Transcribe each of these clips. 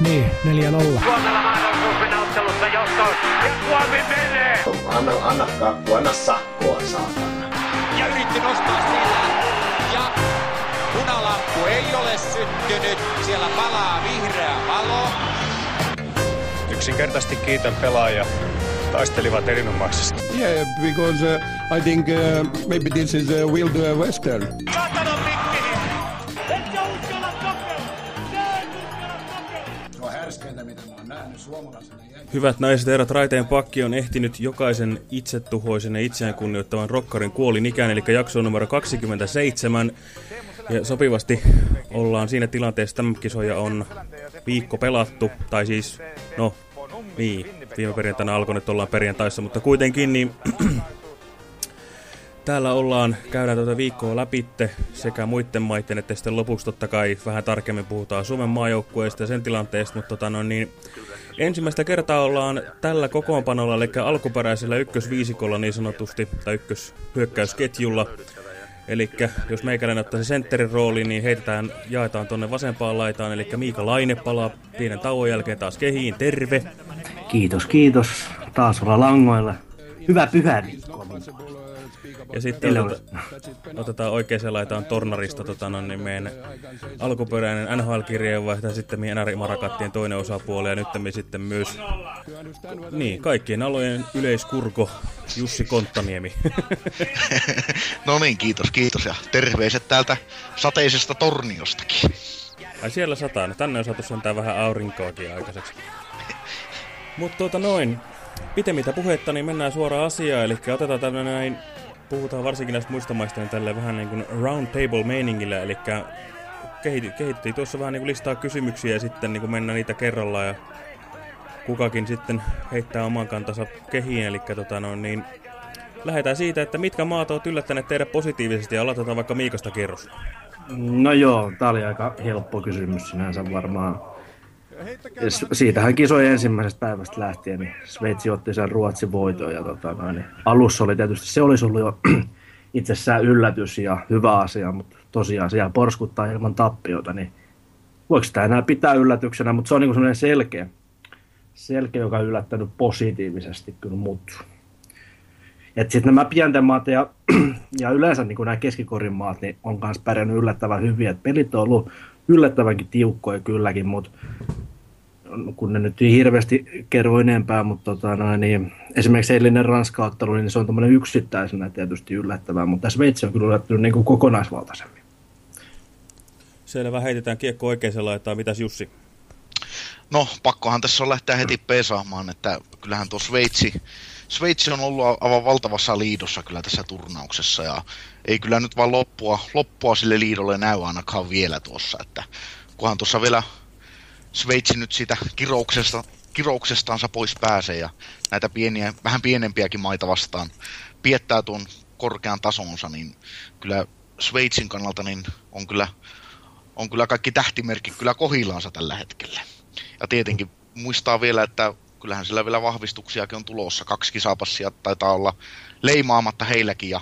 Niin, 4-0. Suomella mahdollisuus mennä ottelussa johtoon. Ja Suomi menee! Anna, anna kakku, anna sakkoa, saatana. Ja yritti nostaa sillä. Ja punalamppu ei ole syttynyt. Siellä palaa vihreä valo. Yksinkertaisesti kiitän pelaajia. Taistelivat erinomaisesti. Yeah, because uh, I think uh, maybe this is a Wild uh, Western. Saatanan Hyvät naiset ja herrat, Raiteen pakki on ehtinyt jokaisen itsetuhoisen ja itseään kunnioittavan rokkarin kuolin ikään, eli jakso numero 27. Ja sopivasti ollaan siinä tilanteessa, että kisoja on viikko pelattu, tai siis, no, niin, viime perjantaina alkoi, nyt ollaan perjantaissa, mutta kuitenkin niin täällä ollaan, käydään tuota viikkoa läpitte sekä muiden maiden, että sitten lopuksi totta kai vähän tarkemmin puhutaan Suomen maajoukkueesta ja sen tilanteesta, mutta tota no niin, ensimmäistä kertaa ollaan tällä kokoonpanolla, eli alkuperäisellä ykkösviisikolla niin sanotusti, tai ykköshyökkäysketjulla, Eli jos meikäläinen ottaa se sentterin rooli, niin heitetään, jaetaan tonne vasempaan laitaan. Eli Miika Laine palaa pienen tauon jälkeen taas kehiin. Terve! Kiitos, kiitos. Taas olla langoilla. Hyvä pyhä viikko. Ja sitten oteta, otetaan oikeaan laitaan Tornarista tota, no, niin meidän alkuperäinen NHL-kirjeenvaihtaja, sitten meidän NR Marakattien toinen osapuoli ja nyt me sitten myös niin, kaikkien alojen yleiskurko Jussi Konttaniemi. no niin, kiitos, kiitos ja terveiset täältä sateisesta Torniostakin. Ai siellä sataa, no tänne on saatu sentään vähän aurinkoakin aikaiseksi. Mutta tuota noin, pitemmittä puhetta, niin mennään suoraan asiaan, eli otetaan tämmöinen näin puhutaan varsinkin näistä muista maista niin tälle vähän niin kuin round table meiningillä, eli kehittiin tuossa vähän niin kuin listaa kysymyksiä ja sitten niin kuin mennään niitä kerrallaan ja kukakin sitten heittää oman kantansa kehiin, eli tota no, niin lähdetään siitä, että mitkä maat ovat yllättäneet teidät positiivisesti ja aloitetaan vaikka Miikasta kerros. No joo, tää oli aika helppo kysymys sinänsä varmaan. Siitähän kisojen ensimmäisestä päivästä lähtien, niin Sveitsi otti sen Ruotsin voiton. Ja tota, niin alussa oli tietysti, se olisi ollut jo itsessään yllätys ja hyvä asia, mutta tosiaan siellä porskuttaa ilman tappiota, niin voiko sitä enää pitää yllätyksenä, mutta se on niin sellainen selkeä, selkeä, joka on yllättänyt positiivisesti kyllä mut. Että sitten nämä pienten maat ja, ja yleensä niin nämä keskikorin maat niin on myös pärjännyt yllättävän hyvin. Et pelit on ollut yllättävänkin tiukkoja kylläkin, mutta kun ne nyt ei hirveästi kerro enempää, mutta tota, no, niin, esimerkiksi eilinen Ranska-ottelu, niin se on tämmöinen yksittäisenä tietysti yllättävää, mutta Sveitsi on kyllä yllättänyt niin kuin kokonaisvaltaisemmin. Selvä, heitetään kiekko oikeaan laitaan. Mitäs Jussi? No, pakkohan tässä on lähteä heti pesaamaan, että kyllähän tuo Sveitsi, Sveitsi on ollut aivan valtavassa liidossa kyllä tässä turnauksessa ja ei kyllä nyt vaan loppua, loppua sille liidolle näy ainakaan vielä tuossa, että kunhan tuossa vielä Sveitsi nyt siitä kirouksesta, kirouksestaansa pois pääsee ja näitä pieniä, vähän pienempiäkin maita vastaan piettää tuon korkean tasonsa, niin kyllä Sveitsin kannalta niin on kyllä, on kyllä kaikki tähtimerkit kyllä kohilaansa tällä hetkellä. Ja tietenkin muistaa vielä, että kyllähän sillä vielä vahvistuksiakin on tulossa. Kaksi kisapassia taitaa olla leimaamatta heilläkin ja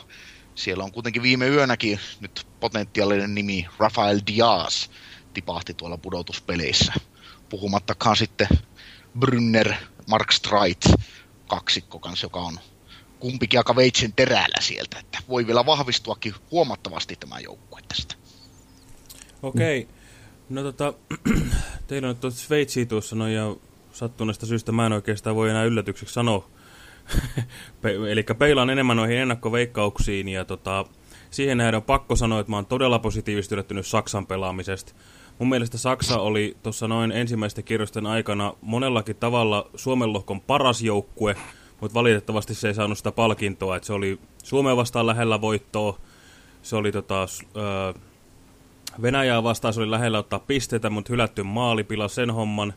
siellä on kuitenkin viime yönäkin nyt potentiaalinen nimi Rafael Diaz tipahti tuolla pudotuspeleissä puhumattakaan sitten Brynner, Mark Streit kaksikko kanssa, joka on kumpikin aika veitsen terällä sieltä, että voi vielä vahvistuakin huomattavasti tämä joukkue tästä. Okei, okay. no tota, teillä on nyt Sveitsiä tuossa noin ja sattuneesta syystä mä en oikeastaan voi enää yllätykseksi sanoa. Eli peilaan enemmän noihin ennakkoveikkauksiin ja tota, siihen nähdään on pakko sanoa, että mä oon todella positiivisesti yllättynyt Saksan pelaamisesta. Mun mielestä Saksa oli tuossa noin ensimmäisten kierrosten aikana monellakin tavalla Suomen lohkon paras joukkue, mutta valitettavasti se ei saanut sitä palkintoa, että se oli Suomeen vastaan lähellä voittoa, se oli tota, ö, Venäjää vastaan se oli lähellä ottaa pisteitä, mutta hylätty maali pilasi sen homman,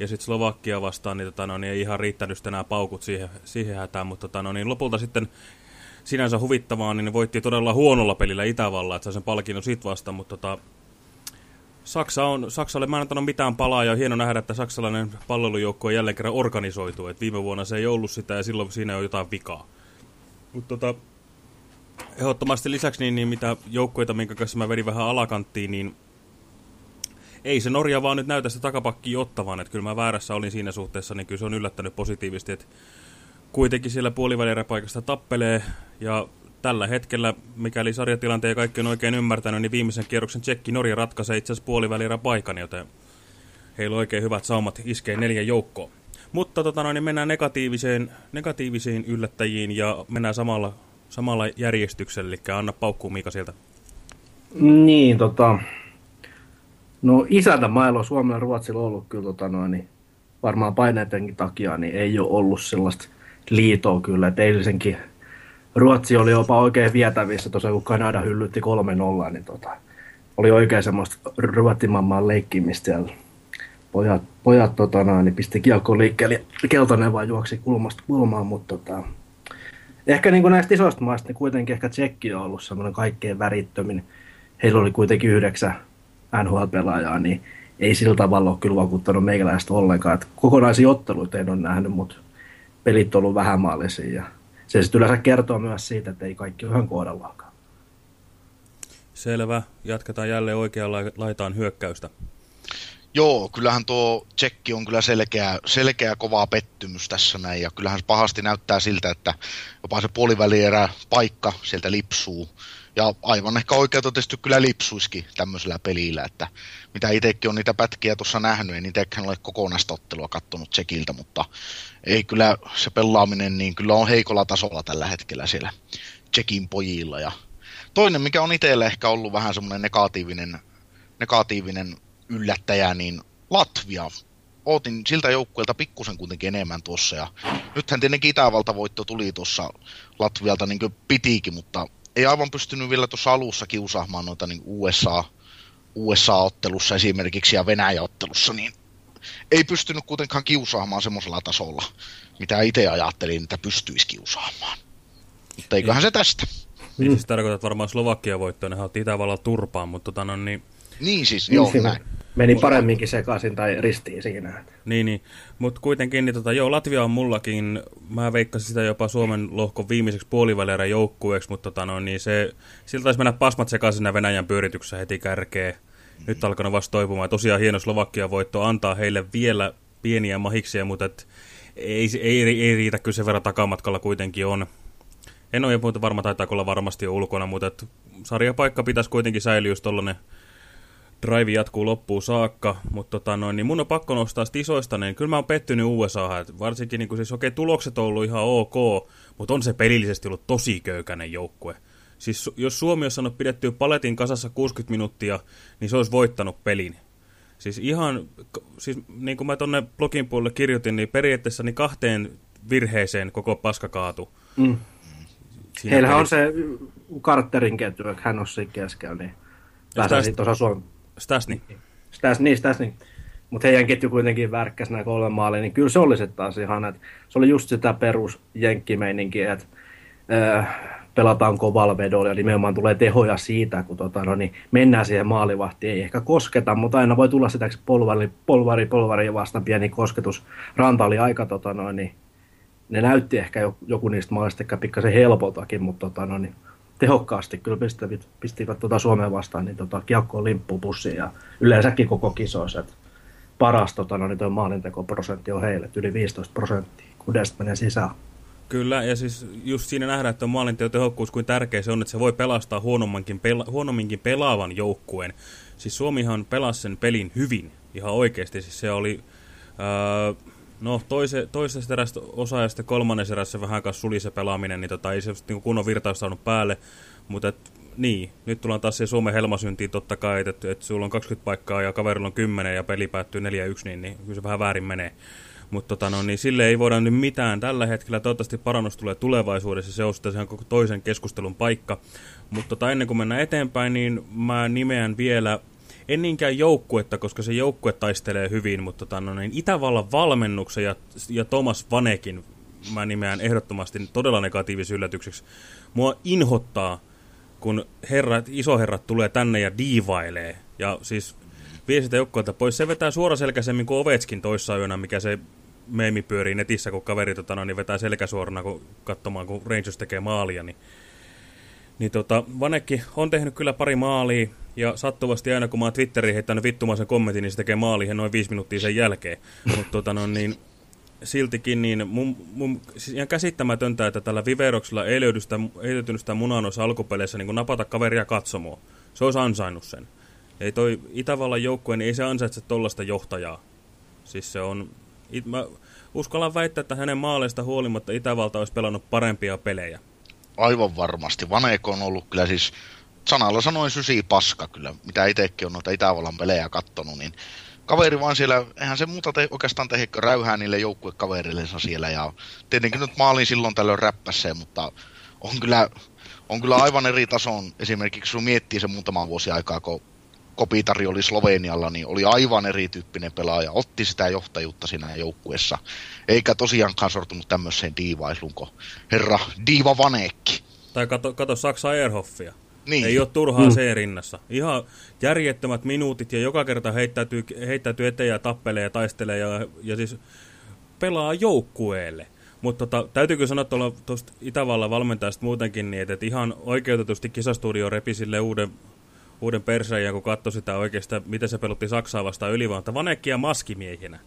ja sitten Slovakia vastaan, niin, tota, no, niin ei ihan riittänyt enää paukut siihen, siihen hätään, mutta tota, no, niin lopulta sitten sinänsä huvittavaa, niin ne voitti todella huonolla pelillä Itävalla, että saa sen palkinnon sit vastaan, mutta tota, Saksa on, Saksalle mä en antanut mitään palaa ja hieno nähdä, että saksalainen palvelujoukko on jälleen kerran organisoitu. Et viime vuonna se ei ollut sitä ja silloin siinä on jotain vikaa. Mutta tota, ehdottomasti lisäksi niin, niin mitä joukkoita, minkä kanssa mä vedin vähän alakanttiin, niin ei se Norja vaan nyt näytä sitä takapakkia ottavan, että kyllä mä väärässä olin siinä suhteessa, niin kyllä se on yllättänyt positiivisesti, että kuitenkin siellä puolivälieräpaikasta tappelee ja tällä hetkellä, mikäli sarjatilanteen ja kaikki on oikein ymmärtänyt, niin viimeisen kierroksen tsekki Norja ratkaisee itse asiassa puolivälierä paikan, joten heillä on oikein hyvät saumat iskee neljän joukkoon. Mutta tota noin, niin mennään negatiiviseen, negatiivisiin yllättäjiin ja mennään samalla, samalla järjestyksellä, eli anna paukkuu Miika sieltä. Niin, tota... No isäntämailla on Suomella ja Ruotsilla ollut kyllä tota noin, niin varmaan paineidenkin takia, niin ei ole ollut sellaista liitoa kyllä, että eilisenkin Ruotsi oli jopa oikein vietävissä tosiaan, kun Kanada hyllytti 3-0, niin tota, oli oikein semmoista ruottimammaa leikkimistä siellä. Pojat, pojat tota, niin pisti kiekko liikkeelle ja Keltonen vaan juoksi kulmasta kulmaan, mutta tota, ehkä niin kuin näistä isoista maista, niin kuitenkin ehkä Tsekki on ollut semmoinen kaikkein värittömin. Heillä oli kuitenkin yhdeksän NHL-pelaajaa, niin ei sillä tavalla ole kyllä vakuuttanut meikäläistä ollenkaan. Että kokonaisia otteluita en ole nähnyt, mutta pelit on ollut vähämaallisia. Ja se sitten yleensä kertoo myös siitä, että ei kaikki ole ihan kohdallaankaan. Selvä. Jatketaan jälleen oikeaan laitaan hyökkäystä. Joo, kyllähän tuo tsekki on kyllä selkeä, selkeä kovaa pettymys tässä näin, ja kyllähän se pahasti näyttää siltä, että jopa se puolivälierä paikka sieltä lipsuu. Ja aivan ehkä oikeutetusti kyllä lipsuiskin tämmöisellä pelillä, että mitä itsekin on niitä pätkiä tuossa nähnyt, en itsekään ole kokonaista ottelua kattonut Tsekiltä, mutta ei kyllä se pelaaminen niin kyllä on heikolla tasolla tällä hetkellä siellä Tsekin pojilla. Ja toinen, mikä on itselle ehkä ollut vähän semmoinen negatiivinen, negatiivinen yllättäjä, niin Latvia. Ootin siltä joukkueelta pikkusen kuitenkin enemmän tuossa ja nythän tietenkin Itävalta-voitto tuli tuossa Latvialta niin kuin pitiikin, mutta ei aivan pystynyt vielä tuossa alussa kiusaamaan noita niin USA, USA-ottelussa esimerkiksi ja Venäjä-ottelussa, niin ei pystynyt kuitenkaan kiusaamaan semmoisella tasolla, mitä itse ajattelin, että pystyisi kiusaamaan. Mutta eiköhän se tästä. Niin siis tarkoitat varmaan Slovakia voittoa, nehän otti Itävallan turpaan, mutta tota no niin... Niin siis, joo, niin, näin. Meni paremminkin sekaisin tai ristiin siinä. Niin, niin. mutta kuitenkin, niin tota, joo, Latvia on mullakin, mä veikkasin sitä jopa Suomen lohkon viimeiseksi puolivälierän joukkueeksi, mutta tota, no, niin se, siltä taisi mennä pasmat sekaisin Venäjän pyörityksessä heti kärkeen. Nyt alkanut vasta toipumaan. Tosiaan hieno Slovakia voitto antaa heille vielä pieniä mahiksia, mutta et, ei, ei, ei, riitä, kyllä sen verran takamatkalla kuitenkin on. En ole muuta varma, taitaa olla varmasti jo ulkona, mutta et sarjapaikka pitäisi kuitenkin säilyä, jos tollanen drive jatkuu loppuun saakka, mutta tota noin, niin mun on pakko nostaa isoista, niin kyllä mä oon pettynyt USA, että varsinkin niin kuin siis okei, tulokset on ollut ihan ok, mutta on se pelillisesti ollut tosi köykäinen joukkue. Siis jos Suomi olisi saanut pidettyä paletin kasassa 60 minuuttia, niin se olisi voittanut pelin. Siis ihan, siis niin kuin mä tonne blogin puolelle kirjoitin, niin periaatteessa niin kahteen virheeseen koko paska kaatu. Mm. Heillähän on se Carterin ketju, hän on siinä keskellä, niin pääsee sitten osa Suomi. Stasni. Stasni, niin, Stasni. Mutta heidän ketju kuitenkin värkkäsi nämä kolme maalia, niin kyllä se oli se taas ihan, että se oli just sitä perus jenkkimeininkiä, että äh, pelataan kovalla vedolla ja nimenomaan tulee tehoja siitä, kun tota, no, niin mennään siihen maalivahtiin. Ei ehkä kosketa, mutta aina voi tulla sitä polvari, polvari, polvari vastaan pieni kosketus. Ranta oli aika, tota, no, niin, ne näytti ehkä joku niistä maalista pikkasen helpoltakin, mutta tota, no, niin, tehokkaasti kyllä pistivät, pistivät tuota Suomeen vastaan niin tota, kiekkoon limppupussiin ja yleensäkin koko kisoissa. Että paras tota, no, niin maalintekoprosentti on heille, yli 15 prosenttia, kun menee sisään. Kyllä, ja siis just siinä nähdään, että on maalinteo tehokkuus kuin tärkeä se on, että se voi pelastaa huonomminkin, pela huonomminkin pelaavan joukkueen. Siis Suomihan pelasi sen pelin hyvin, ihan oikeasti. Siis se oli, ää, no toise, toisesta erästä osa ja sitten kolmannessa erässä vähän kanssa suli se pelaaminen, niin tota, ei se niin kunnon virtaus saanut päälle. Mutta et, niin, nyt tullaan taas siihen Suomen helmasyntiin totta kai, että, että sulla on 20 paikkaa ja kaverilla on 10 ja peli päättyy 4-1, niin, niin kyllä se vähän väärin menee. Mutta tota, no, niin sille ei voida nyt mitään tällä hetkellä. Toivottavasti parannus tulee tulevaisuudessa. Se on sitten koko toisen keskustelun paikka. Mutta tota, ennen kuin mennään eteenpäin, niin mä nimeän vielä, en niinkään joukkuetta, koska se joukkue taistelee hyvin, mutta tota, no, niin Itävallan valmennuksen ja, ja Thomas Vanekin mä nimeän ehdottomasti todella negatiivisen yllätykseksi. Mua inhottaa, kun herrat, isoherrat tulee tänne ja diivailee. Ja siis vie sitä joukkueelta pois. Se vetää suoraselkäisemmin kuin Ovetskin toissa yönä, mikä se meemi pyörii netissä, kun kaveri tota, no, niin vetää selkäsuorana kun, katsomaan, kun Rangers tekee maalia. Niin Niin tota, Vanekki on tehnyt kyllä pari maalia, ja sattuvasti aina kun mä oon Twitteriin heittänyt vittumaisen kommentin, niin se tekee maaliin noin viisi minuuttia sen jälkeen. Mutta tota, no, niin, siltikin niin mun, mun, siis ihan käsittämätöntä, että tällä Viveroksella ei löydy sitä, ei löytynyt sitä munaa noissa alkupeleissä niin napata kaveria katsomoa. Se olisi ansainnut sen. Ei toi Itävallan joukkue, niin ei se ansaitse tollasta johtajaa. Siis se on... It, mä uskallan väittää, että hänen maaleista huolimatta Itävalta olisi pelannut parempia pelejä. Aivan varmasti. Vaneeko on ollut kyllä siis sanalla sanoin sysi paska kyllä, mitä itsekin on noita Itävallan pelejä kattonut, niin kaveri vaan siellä, eihän se muuta te, oikeastaan tehdä räyhää niille joukkuekaverillensa siellä. Ja tietenkin nyt maalin silloin tällöin räppäsee, mutta on kyllä, on kyllä aivan eri tason, esimerkiksi kun miettii se muutama vuosi aikaa, kun Kopitari oli Slovenialla, niin oli aivan erityyppinen pelaaja, otti sitä johtajuutta siinä joukkuessa, eikä tosiaankaan sortunut tämmöiseen diivaisluun kuin herra Diiva Vanekki. Tai kato, kato Saksa Airhoffia. Niin. Ei ole turhaa mm. C-rinnassa. Ihan järjettömät minuutit ja joka kerta heittäytyy, heittäytyy eteen ja tappelee ja taistelee ja, ja siis pelaa joukkueelle. Mutta tota, täytyykö sanoa tuosta Itävallan valmentajasta muutenkin niin, että ihan oikeutetusti kisastudio repi sille uuden, uuden perseen, kun katsoi sitä oikeastaan, miten se pelutti Saksaa vastaan ylivoimata. Vanekkia maskimiehinä.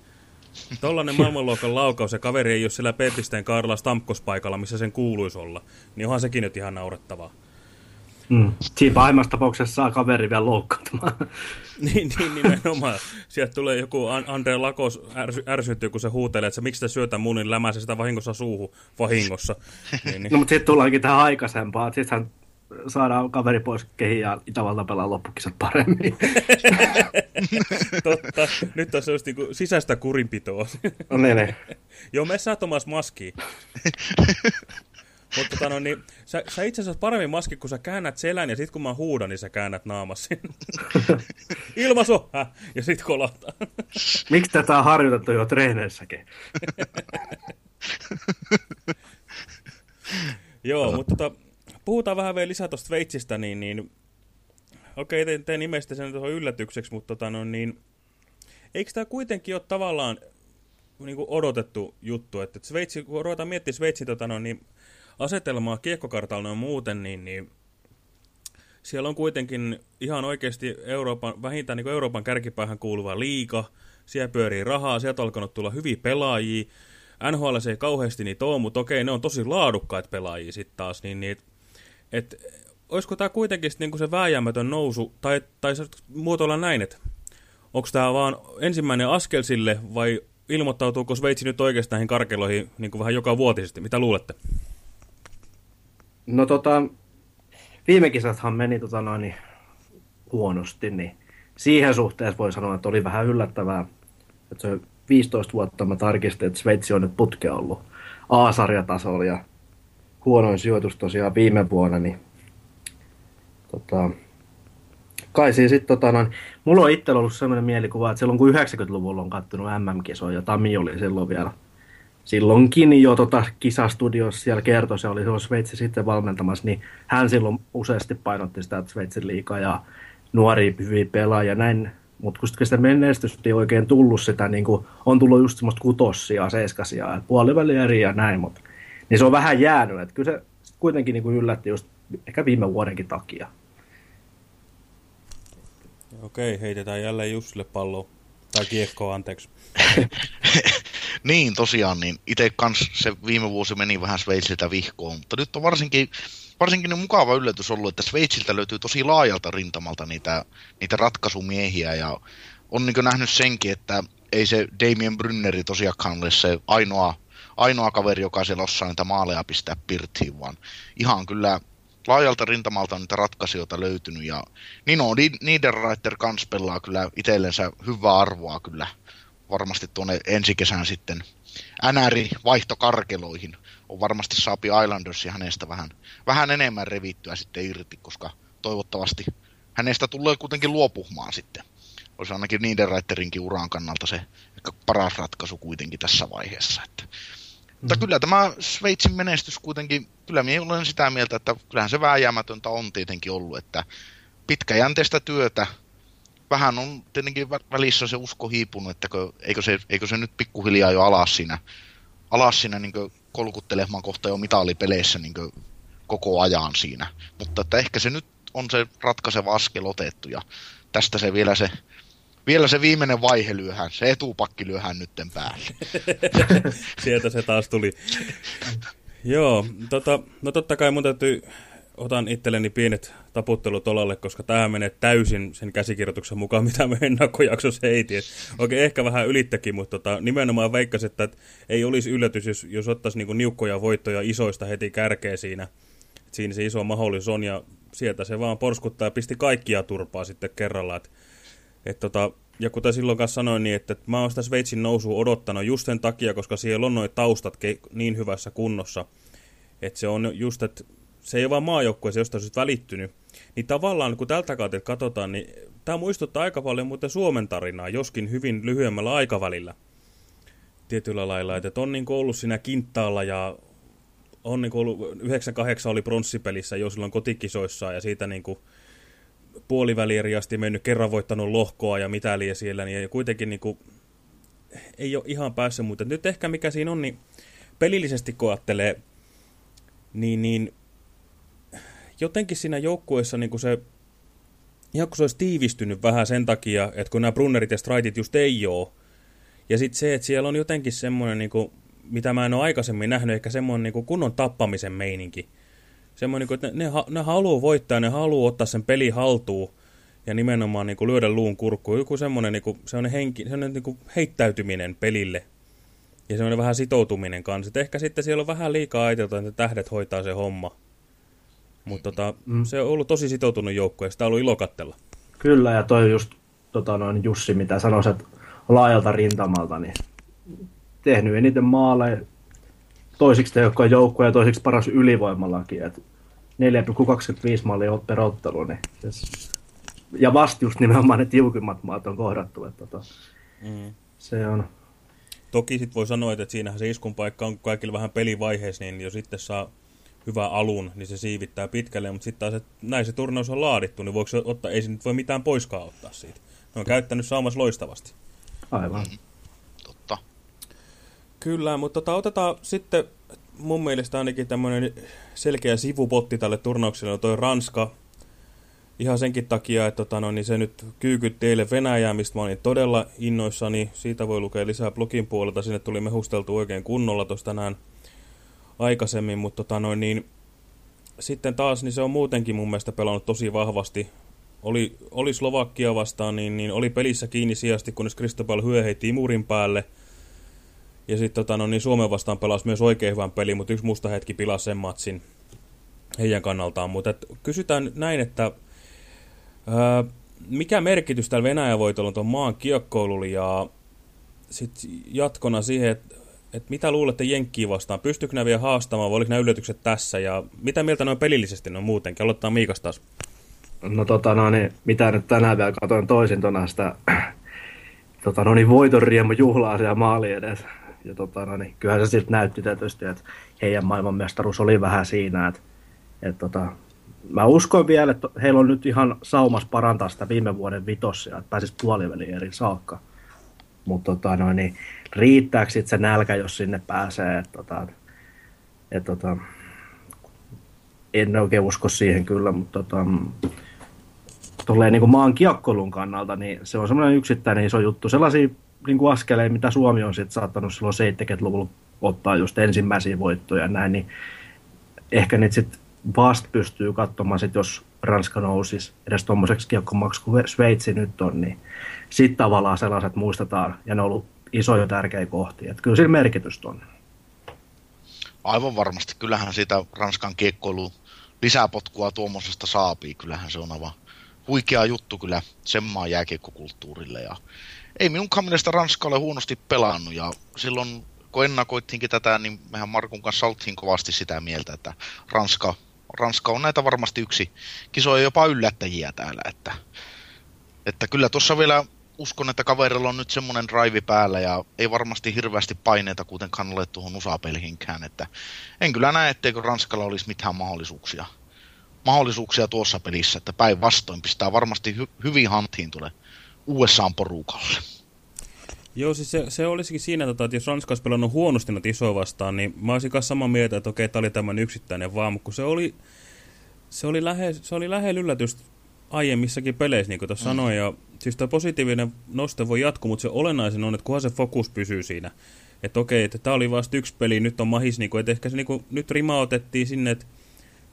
Tollainen maailmanluokan laukaus ja kaveri ei ole siellä Petisten Karla Stamkospaikalla, missä sen kuuluisi olla. Niin onhan sekin nyt ihan naurettavaa. Mm. Siinä pahimmassa tapauksessa saa kaveri vielä loukkaantumaan. niin, niin, nimenomaan. Sieltä tulee joku Andre Lakos ärsy, ärsyttyy, kun se huutelee, että miksi te syötä munin lämässä sitä vahingossa suuhun vahingossa. Niin, niin. no, mutta sitten tullaankin tähän aikaisempaan. Sittenhän saadaan kaveri pois kehiin ja Itävalta pelaa loppukisat paremmin. Totta. Nyt on sellaista niin sisäistä kurinpitoa. no niin, niin. Joo, me saa Tomas maskiin. Mutta tota, no, niin, sä, sä itse asiassa paremmin maski, kun sä käännät selän ja sit kun mä huudan, niin sä käännät naamassi. Ilmaisu! Häh? Ja sit kolahtaa. Miksi tätä on harjoitettu jo treeneissäkin? Joo, mutta tota, puhutaan vähän vielä lisää tuosta Sveitsistä, niin, niin okei, te, te nimesitte sen tuohon yllätykseksi, mutta tota, no, niin, eikö tämä kuitenkin ole tavallaan niin kuin odotettu juttu, että Sveitsi, kun ruvetaan miettimään Sveitsin tota, no, niin asetelmaa kiekkokartalla on muuten, niin, niin siellä on kuitenkin ihan oikeasti Euroopan, vähintään niin Euroopan kärkipäähän kuuluva liika. Siellä pyörii rahaa, sieltä on alkanut tulla hyviä pelaajia. NHL se ei kauheasti niitä ole, mutta okei, ne on tosi laadukkaita pelaajia sitten taas. Niin, niin, et, olisiko tämä kuitenkin niin se vääjäämätön nousu, tai, tai muotoilla näin, että onko tämä vaan ensimmäinen askel sille, vai ilmoittautuuko Sveitsi nyt oikeastaan näihin karkeloihin niin kuin vähän joka vuotisesti? Mitä luulette? No tota, viime kisathan meni tota noin, niin, huonosti, niin siihen suhteessa voi sanoa, että oli vähän yllättävää. Että se 15 vuotta mä tarkistin, että Sveitsi on nyt putke ollut A-sarjatasolla ja huonoin sijoitus tosiaan viime vuonna, niin tota, kai siinä sitten, tota, noin, mulla on itsellä ollut sellainen mielikuva, että silloin kun 90-luvulla on kattonut MM-kisoja, ja Tami oli silloin vielä silloinkin jo tota kisastudiossa siellä kertoi, se oli se Sveitsi sitten valmentamassa, niin hän silloin useasti painotti sitä, että Sveitsin liikaa ja nuoria hyviä pelaajia näin, mutta kun sitä menestystä ei oikein tullut sitä, niin kuin, on tullut just semmoista kutossia, seiskasia, eri ja näin, mutta niin se on vähän jäänyt, että kyllä se kuitenkin niin kuin yllätti just ehkä viime vuodenkin takia. Okei, heitetään jälleen Jussille palloa. Tai kiekkoa, anteeksi. niin, tosiaan, niin itse kans se viime vuosi meni vähän Sveitsiltä vihkoon, mutta nyt on varsinkin, varsinkin niin mukava yllätys ollut, että Sveitsiltä löytyy tosi laajalta rintamalta niitä, niitä ratkaisumiehiä, ja on niin nähnyt senkin, että ei se Damien Brynneri tosiaankaan ole se ainoa, ainoa kaveri, joka siellä osaa niitä maaleja pistää pirttiin, vaan ihan kyllä laajalta rintamalta on niitä ratkaisijoita löytynyt ja Nino Niederreiter kans pelaa kyllä itsellensä hyvää arvoa kyllä varmasti tuonne ensi kesän sitten NR vaihtokarkeloihin on varmasti saapi ja hänestä vähän, vähän enemmän revittyä sitten irti, koska toivottavasti hänestä tulee kuitenkin luopumaan sitten. Olisi ainakin Niederreiterinkin uran kannalta se ehkä paras ratkaisu kuitenkin tässä vaiheessa. Että mutta mm. kyllä tämä Sveitsin menestys kuitenkin, kyllä minä olen sitä mieltä, että kyllähän se vääjäämätöntä on tietenkin ollut, että pitkäjänteistä työtä, vähän on tietenkin välissä se usko hiipunut, että eikö se, eikö se nyt pikkuhiljaa jo alas siinä, alas siinä niin kolkuttelemaan kohta jo mitalipeleissä niin koko ajan siinä. Mutta että ehkä se nyt on se ratkaiseva askel otettu ja tästä se vielä se vielä se viimeinen vaihe lyöhän, se etupakki lyöhän nytten päälle. Sieltä se taas tuli. Joo, tota, no totta kai mun täytyy, otan itselleni pienet taputtelut olalle, koska tähän menee täysin sen käsikirjoituksen mukaan, mitä me ennakkojaksossa heitin. Okei, ehkä vähän ylittäkin, mutta tota, nimenomaan veikkasin, että ei olisi yllätys, jos, jos ottaisi niinku niukkoja voittoja isoista heti kärkeä siinä. Siinä se iso mahdollisuus on, ja sieltä se vaan porskuttaa ja pisti kaikkia turpaa sitten kerralla. Et, et tota, ja kuten silloin kanssa sanoin, niin että, että mä oon sitä Sveitsin nousua odottanut just sen takia, koska siellä on noin taustat niin hyvässä kunnossa, että se on just, että se ei ole vaan maajoukkue, se jostain välittynyt. Niin tavallaan, kun tältä kautta katsotaan, niin tämä muistuttaa aika paljon muuten Suomen tarinaa, joskin hyvin lyhyemmällä aikavälillä. Tietyllä lailla, että on niin ollut siinä kintaalla ja on niin ollut, 98 oli pronssipelissä jo silloin kotikisoissa ja siitä niin kuin puolivälieriasti mennyt, kerran voittanut lohkoa ja mitä liian siellä, niin kuitenkin niin kuin, ei ole ihan päässyt, mutta nyt ehkä mikä siinä on, niin pelillisesti koattelee, niin, niin jotenkin siinä joukkueessa niin se, ihan kun se olisi tiivistynyt vähän sen takia, että kun nämä Brunnerit ja Strightit just ei ole, ja sitten se, että siellä on jotenkin semmoinen, niin kuin, mitä mä en ole aikaisemmin nähnyt, ehkä semmoinen niin kuin kunnon tappamisen meininki, semmoinen, että ne, ne, ne haluaa voittaa, ne haluaa ottaa sen peli haltuun ja nimenomaan niin kuin lyödä luun kurkkuun. Joku semmoinen, niin kuin, semmoinen, henki, semmoinen niin kuin heittäytyminen pelille ja semmoinen vähän sitoutuminen kanssa. Et ehkä sitten siellä on vähän liikaa ajateltu, että tähdet hoitaa se homma. Mutta tota, mm. se on ollut tosi sitoutunut joukkue ja sitä on ollut ilo kattella. Kyllä, ja toi just tota noin Jussi, mitä sanoisi, että laajalta rintamalta, niin tehnyt eniten maaleja, toisiksi tehokkaan joukkueen ja toisiksi paras ylivoimallakin. 4,25 maalia per ottelu. Niin siis, ja vasta just nimenomaan ne tiukimmat maat on kohdattu. Että tota, mm. Se on. Toki sitten voi sanoa, että siinähän se iskun paikka on kaikille vähän pelivaiheessa, niin jos sitten saa hyvä alun, niin se siivittää pitkälle, mutta sitten taas, että näin se turnaus on laadittu, niin voiko se ottaa, ei se nyt voi mitään poiskaan ottaa siitä. Ne on käyttänyt saumas loistavasti. Aivan. Mm. Kyllä, mutta tota, otetaan sitten mun mielestä ainakin tämmöinen selkeä sivupotti tälle turnaukselle on toi Ranska. Ihan senkin takia, että tota, no, niin se nyt kyykyt teille Venäjää, mistä mä olin todella innoissani. Siitä voi lukea lisää blogin puolelta. Sinne tuli mehusteltu oikein kunnolla tuosta tänään aikaisemmin, mutta tota, no, niin, sitten taas niin se on muutenkin mun mielestä pelannut tosi vahvasti. Oli, oli Slovakia vastaan, niin, niin oli pelissä kiinni sijasti, kunnes Cristobal Hyö heitti imurin päälle – ja sitten tota, no, niin Suomen vastaan pelasi myös oikein hyvän peli, mutta yksi musta hetki pilasi sen matsin heidän kannaltaan. Mutta kysytään näin, että ää, mikä merkitys tällä Venäjän voitolla on maan kiekkoilulla ja sitten jatkona siihen, että et mitä luulette Jenkkiin vastaan? Pystyykö nämä vielä haastamaan vai oliko nämä yllätykset tässä? Ja mitä mieltä noin pelillisesti on muutenkin? Aloittaa Miikas taas. No tota no niin, mitä nyt tänään vielä katsoin toisin tuonne sitä tota no niin, voiton riemu juhlaa siellä maali edes ja tota, no niin, kyllähän se siltä näytti tietysti, että heidän maailmanmestaruus oli vähän siinä, että, että tota, mä uskon vielä, että heillä on nyt ihan saumas parantaa sitä viime vuoden vitossia, että pääsisi puoliväliin eri saakka. Mutta tota, no, niin, riittääkö sitten se nälkä, jos sinne pääsee? Et, tota, et, tota, en oikein usko siihen kyllä, mutta tota, tolleen niin kuin maan kiekkoilun kannalta, niin se on semmoinen yksittäinen iso juttu. Sellaisia niin kuin askeleen, mitä Suomi on sitten saattanut silloin 70-luvulla ottaa just ensimmäisiä voittoja ja näin, niin ehkä niitä sitten vasta pystyy katsomaan, sit jos Ranska nousisi edes tuommoiseksi kiekkomaksi kuin Sveitsi nyt on, niin sitten tavallaan sellaiset muistetaan, ja ne on ollut isoja tärkeitä kohtia. Että kyllä sillä merkitystä on. Aivan varmasti. Kyllähän sitä Ranskan kiekkoilu lisäpotkua tuommoisesta saapii. Kyllähän se on aivan huikea juttu kyllä sen maan jääkiekkokulttuurille. Ja ei minunkaan mielestä Ranska ole huonosti pelannut ja silloin kun ennakoittiinkin tätä, niin mehän Markun kanssa oltiin kovasti sitä mieltä, että Ranska, Ranska on näitä varmasti yksi kisoja jopa yllättäjiä täällä, että, että kyllä tuossa vielä uskon, että kaverilla on nyt semmoinen raivi päällä ja ei varmasti hirveästi paineita kuitenkaan ole tuohon USA-pelihinkään, että en kyllä näe, etteikö Ranskalla olisi mitään mahdollisuuksia, mahdollisuuksia tuossa pelissä, että päinvastoin pistää varmasti hy- hyvin hanttiin tulee USAn porukalle. Joo, siis se, se olisikin siinä, tota, että jos Ranska olisi pelannut huonosti noita isoa vastaan, niin mä olisin kanssa samaa mieltä, että okei, tämä oli tämmöinen yksittäinen vaan, mutta kun se oli, se oli, lähe, se oli lähellä yllätystä aiemmissakin peleissä, niin kuin tuossa mm. sanoin, ja siis tämä positiivinen noste voi jatkuu, mutta se olennaisen on, että kunhan se fokus pysyy siinä. Että okei, että tämä oli vasta yksi peli, nyt on mahis, niin kuin, että ehkä se niin kuin, nyt rimautettiin sinne, että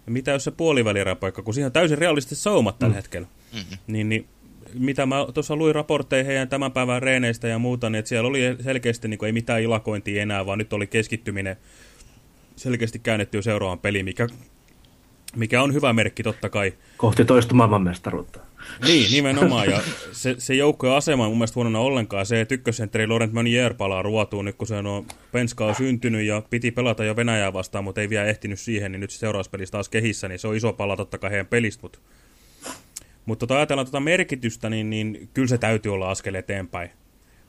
mitä jos se puoliväliräpaikka, kun siihen on täysin realistisesti saumat tällä mm. hetkellä. Mm -hmm. niin, niin mitä mä tuossa luin raportteja heidän tämän päivän reeneistä ja muuta, niin että siellä oli selkeästi niin kuin, ei mitään ilakointia enää, vaan nyt oli keskittyminen selkeästi käännetty jo seuraavan peliin, mikä, mikä on hyvä merkki totta kai. Kohti toista maailmanmestaruutta. Niin, nimenomaan. Ja se, se joukkojen asema on mun mielestä huonona ollenkaan. Se, että ykkössentteri Laurent Meunier palaa ruotuun nyt, kun se on Penska on syntynyt ja piti pelata jo Venäjää vastaan, mutta ei vielä ehtinyt siihen, niin nyt se seuraavassa pelissä taas kehissä, niin se on iso pala totta kai heidän pelistä, mutta mutta tota, ajatellaan tuota merkitystä, niin, niin kyllä se täytyy olla askel eteenpäin.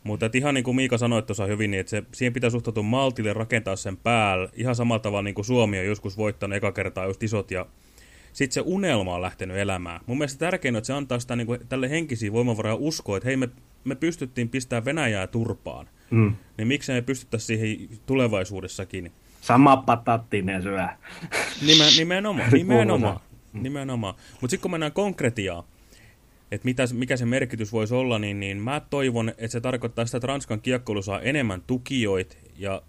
Mutta ihan niin kuin Miika sanoi tuossa hyvin, niin että se, siihen pitää suhtautua maltille rakentaa sen päällä. Ihan samalla tavalla niin kuin Suomi on joskus voittanut eka kertaa just isot ja sitten se unelma on lähtenyt elämään. Mun mielestä tärkeintä on, että se antaa sitä niin kuin, tälle henkisiä voimavaroja uskoa, että hei me, me pystyttiin pistämään Venäjää turpaan. Mm. Niin miksei me pystyttäisiin siihen tulevaisuudessakin. Sama patattinen syö. Nimen, nimenomaan, nimenomaan. Mm. Nimenomaan. Mutta sitten kun mennään konkretiaan, että mitä, mikä se merkitys voisi olla, niin, niin mä toivon, että se tarkoittaa sitä, että Ranskan kiekkoilu saa enemmän tukijoit ja,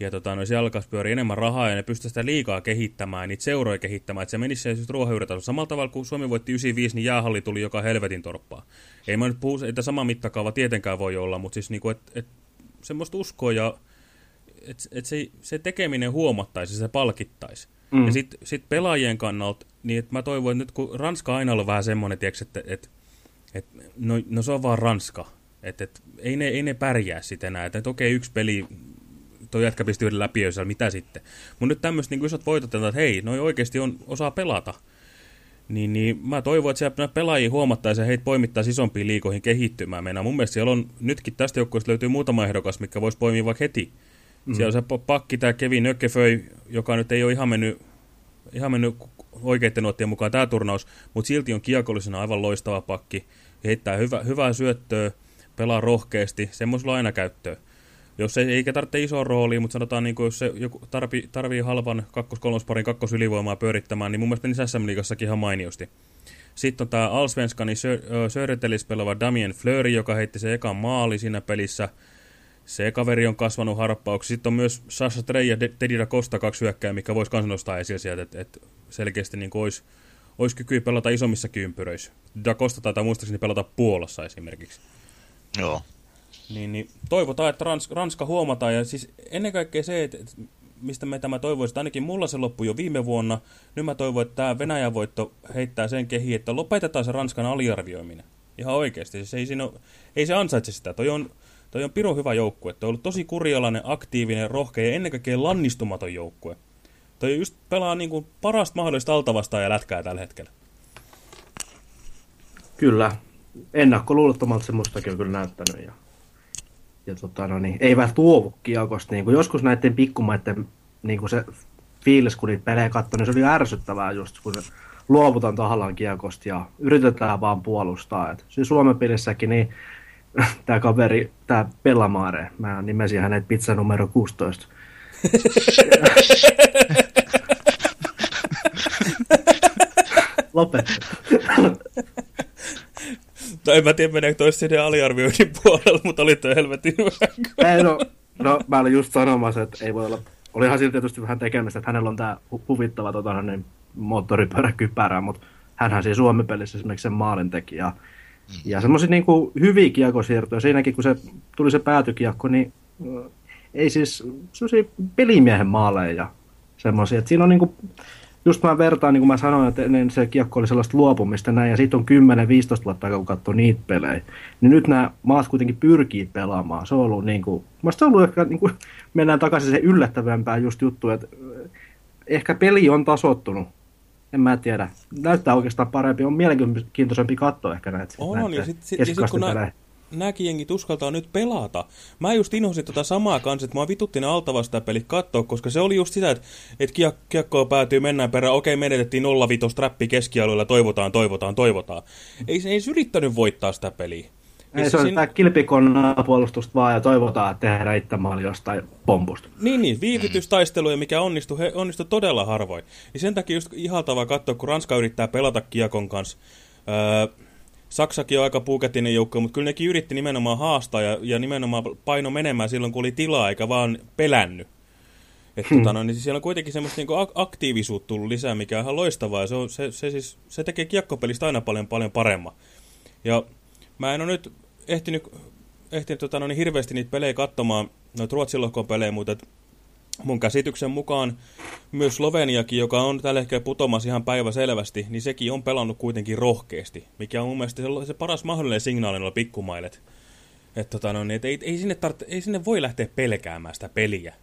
ja tota, no, siellä alkaisi pyöriä enemmän rahaa ja ne pystyisi sitä liikaa kehittämään, niitä seuroja kehittämään, että se menisi se siis ruohonjuuritasolla. Samalla tavalla kuin Suomi voitti 95, niin jäähalli tuli joka helvetin torppaa. Ei mä nyt puhu, että sama mittakaava tietenkään voi olla, mutta siis niinku, että et, semmoista uskoa ja että et se, se tekeminen huomattaisi, se palkittaisi. Mm. Ja sitten sit pelaajien kannalta, niin että mä toivon, että nyt kun Ranska on aina ollut vähän semmoinen, tiiäks, että, että, että no, no se on vaan Ranska. Että, että ei, ne, ei ne pärjää sitten enää. Että, että okei, yksi peli, toi jätkä pisti yhden läpi, jos mitä sitten. Mutta nyt tämmöiset niin isot voitot, että hei, noi oikeasti on, osaa pelata. Niin, niin mä toivon, että siellä pelaajia huomattaisiin ja heitä poimittaisiin isompiin liikoihin kehittymään. Meina mun mielestä siellä on, nytkin tästä joukkueesta löytyy muutama ehdokas, mikä voisi poimia vaikka heti Mm. Siellä on se pakki, tämä Kevin Ökkeföi, joka nyt ei ole ihan mennyt, ihan mennyt oikeiden nuottien mukaan tämä turnaus, mutta silti on kiekollisena aivan loistava pakki. Heittää hyvä, hyvää syöttöä, pelaa rohkeasti, semmoisella aina käyttöä. Jos ei, eikä tarvitse isoa roolia, mutta sanotaan, niin kuin, jos se joku tarvii, tarvii halvan kakkos-kolmosparin kakkosylivoimaa pyörittämään, niin mun mielestä menisi SM-liigassakin ihan mainiosti. Sitten on tämä Alsvenskanin Södertelis pelaava Damien Fleury, joka heitti se ekan maali siinä pelissä. Se kaveri on kasvanut harppauksi. Sitten on myös Sasha Trey ja Teddy Costa kaksi hyökkää, mikä voisi kans nostaa esille sieltä, että, että selkeästi niin olisi, olisi kyky pelata isommissa ympyröissä. Da Costa taitaa muistaakseni pelata Puolassa esimerkiksi. Joo. Niin, niin toivotaan, että Ranska, Ranska huomataan. Ja siis ennen kaikkea se, että, että mistä me tämä toivoisi, ainakin mulla se loppui jo viime vuonna. Nyt mä toivon, että tämä Venäjän voitto heittää sen kehi, että lopetetaan se Ranskan aliarvioiminen. Ihan oikeasti. Siis ei, siinä ole, ei se ansaitse sitä. Toi on Toi on pirun hyvä joukkue. Toi on ollut tosi kurjalainen, aktiivinen, rohkea ja ennen kaikkea lannistumaton joukkue. Toi just pelaa niin kuin parasta mahdollista altavastaan ja lätkää tällä hetkellä. Kyllä. Ennakkoluulottomalta semmoistakin on kyllä näyttänyt. Ja, ja tota, no niin, eivät luovu kiekosta. Niin kuin joskus näiden pikkumaiden niin kuin se fiilis, kun niitä pelejä katsoi, niin se oli ärsyttävää just, kun se luovutaan tahallaan kiekosta ja yritetään vaan puolustaa. Et siis Suomen pelissäkin niin tämä kaveri, tämä Pellamaare, mä nimesin hänet pizza numero 16. Lopeta. Tai en mä tiedä, meneekö toisi sinne aliarvioinnin puolella, mutta oli tuo helvetin hyvä. Ei, no, no, mä olin just sanomassa, että ei voi olla... Olihan sillä tietysti vähän tekemistä, että hänellä on tämä huvittava tota, niin, moottoripyöräkypärä, mutta hänhän siis Suomen pelissä esimerkiksi sen maalin teki. Ja Mm. Ja semmoisia niin hyviä kiekosiirtoja, siinäkin kun se tuli se päätykiekko, niin ei siis semmoisia pelimiehen maaleja ja semmoisia. Siinä on niin kuin, just mä vertaan, niin kuin mä sanoin, että ennen se kiekko oli sellaista luopumista näin, ja siitä on 10-15 vuotta aikaa, kun katsoo niitä pelejä. Niin nyt nämä maat kuitenkin pyrkii pelaamaan. Se on ollut niin kuin, se on ollut ehkä, niin kuin, mennään takaisin se yllättävämpään just juttu, että ehkä peli on tasottunut en mä tiedä. Näyttää oikeastaan parempi. On mielenkiintoisempi katsoa ehkä näitä. On, näitä ja sitten sit, sit, kun nä, nämäkin jengit uskaltaa nyt pelata. Mä just inhosin tota samaa kanssa, että mä vituttiin ne altavasta-pelit katsoa, koska se oli just sitä, että, että kiek kiekkoa päätyy, mennään perään, okei, menetettiin 0-5 trappi keskialueella, toivotaan, toivotaan, toivotaan. Ei se ei yrittänyt voittaa sitä peliä. Ei, se on siinä... kilpikonnaa puolustusta vaan ja toivotaan, että tehdään itse maali jostain pompusta. Niin, niin, viivytystaisteluja, mikä onnistui, he onnistui todella harvoin. Ja sen takia just ihaltavaa katsoa, kun Ranska yrittää pelata Kiekon kanssa. Öö, Saksakin on aika puuketinen joukko, mutta kyllä nekin yritti nimenomaan haastaa ja, ja nimenomaan paino menemään silloin, kun oli tilaa, eikä vaan pelännyt. Että hmm. tota, no, niin siellä on kuitenkin semmoista niin aktiivisuutta tullut lisää, mikä on ihan loistavaa. Ja se, on, se, se, siis, se tekee kiekkopelistä aina paljon, paljon paremman. Ja mä en ole nyt ehtinyt, ehtinyt tota, no, niin hirveästi niitä pelejä katsomaan, noita Ruotsin pelejä, mutta mun käsityksen mukaan myös Sloveniakin, joka on tällä hetkellä putomassa ihan päivä selvästi, niin sekin on pelannut kuitenkin rohkeasti, mikä on mun mielestä se, se paras mahdollinen signaali noilla pikkumailet. Että tota, no, niin, et ei, ei, sinne tarte, ei sinne voi lähteä pelkäämään sitä peliä.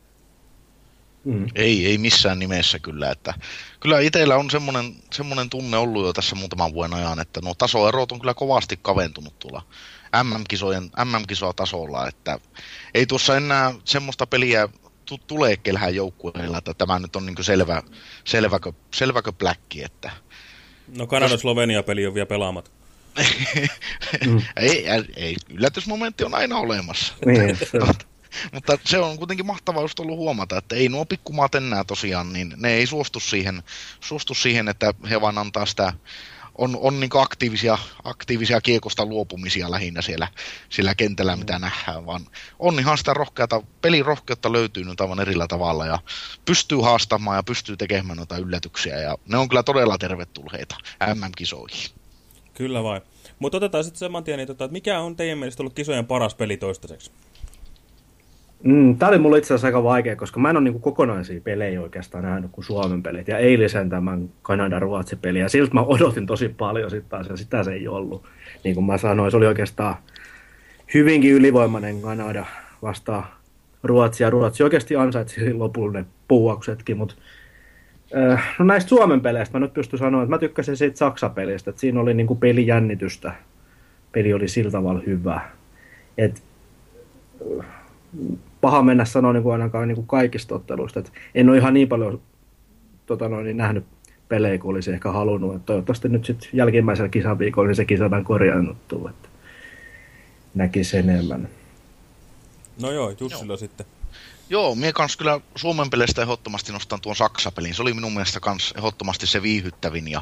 Mm. Ei, ei missään nimessä kyllä. Että, kyllä itsellä on semmoinen, semmoinen tunne ollut jo tässä muutaman vuoden ajan, että nuo tasoerot on kyllä kovasti kaventunut tuolla MM-kisojen, MM-kisoa tasolla, että ei tuossa enää semmoista peliä tulee kelhän joukkueella, että tämä nyt on niin selvä, selväkö, selväkö pläkki, että... No Kanada-Slovenia-peli on vielä pelaamat. mm. ei, ei, yllätysmomentti on aina olemassa. Niin. Mutta se on kuitenkin mahtavaa just ollut huomata, että ei nuo pikkumaat enää tosiaan, niin ne ei suostu siihen, suostu siihen että he vaan antaa sitä on, on niin aktiivisia, aktiivisia kiekosta luopumisia lähinnä siellä, siellä kentällä, mitä nähdään, vaan on ihan sitä rohkeata, pelirohkeutta löytyy nyt aivan erillä tavalla ja pystyy haastamaan ja pystyy tekemään noita yllätyksiä ja ne on kyllä todella tervetulleita MM-kisoihin. Kyllä vain. Mutta otetaan sitten saman tien, niin tota, että mikä on teidän mielestä ollut kisojen paras peli toistaiseksi? Mm, tämä oli mulle itse asiassa aika vaikea, koska mä en ole niin kokonaisia pelejä oikeastaan nähnyt kuin Suomen pelit. Ja eilisen tämän Kanada-Ruotsi-peli. Ja siltä mä odotin tosi paljon sitten taas, ja sitä se ei ollut. Niin kuin mä sanoin, se oli oikeastaan hyvinkin ylivoimainen Kanada vastaan Ruotsi. Ja Ruotsi oikeasti ansaitsi lopullinen puuaksetkin, mutta äh, no näistä Suomen peleistä mä nyt pystyn sanoa, että mä tykkäsin siitä Saksa-pelistä, että siinä oli niin kuin pelijännitystä. Peli oli sillä tavalla hyvä. Et, paha mennä sanoa niin kuin ainakaan niin kuin kaikista otteluista. Et en ole ihan niin paljon tota noin, niin nähnyt pelejä kuin olisi ehkä halunnut. Et toivottavasti nyt sitten jälkimmäisellä kisaviikolla niin sekin saadaan korjannuttua, että näkisi enemmän. No joo, Jussilla joo. sitten. Joo, mie kans kyllä Suomen peleistä ehdottomasti nostan tuon Saksa-pelin. Se oli minun mielestä kans ehdottomasti se viihyttävin ja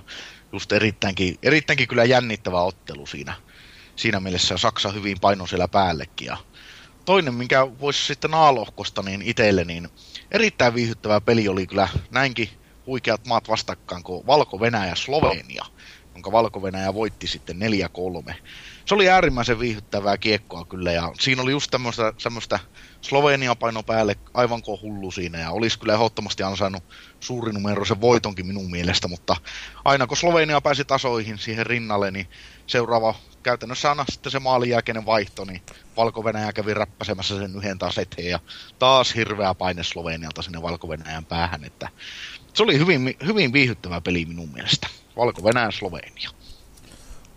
just erittäinkin, erittäinkin kyllä jännittävä ottelu siinä. Siinä mielessä Saksa hyvin paino siellä päällekin ja toinen, minkä voisi sitten A-lohkosta niin itselle, niin erittäin viihyttävä peli oli kyllä näinkin huikeat maat vastakkaan kuin Valko-Venäjä ja Slovenia, jonka Valko-Venäjä voitti sitten 4-3. Se oli äärimmäisen viihyttävää kiekkoa kyllä, ja siinä oli just tämmöistä, semmoista Slovenia paino päälle aivan kuin hullu siinä, ja olisi kyllä ehdottomasti ansainnut suuri numero se voitonkin minun mielestä, mutta aina kun Slovenia pääsi tasoihin siihen rinnalle, niin seuraava käytännössä aina sitten se maalin jälkeinen vaihto, niin valko kävi räppäsemässä sen yhden taas eteen ja taas hirveä paine Slovenialta sinne valko päähän, että se oli hyvin, hyvin viihyttävä peli minun mielestä. valko Slovenia.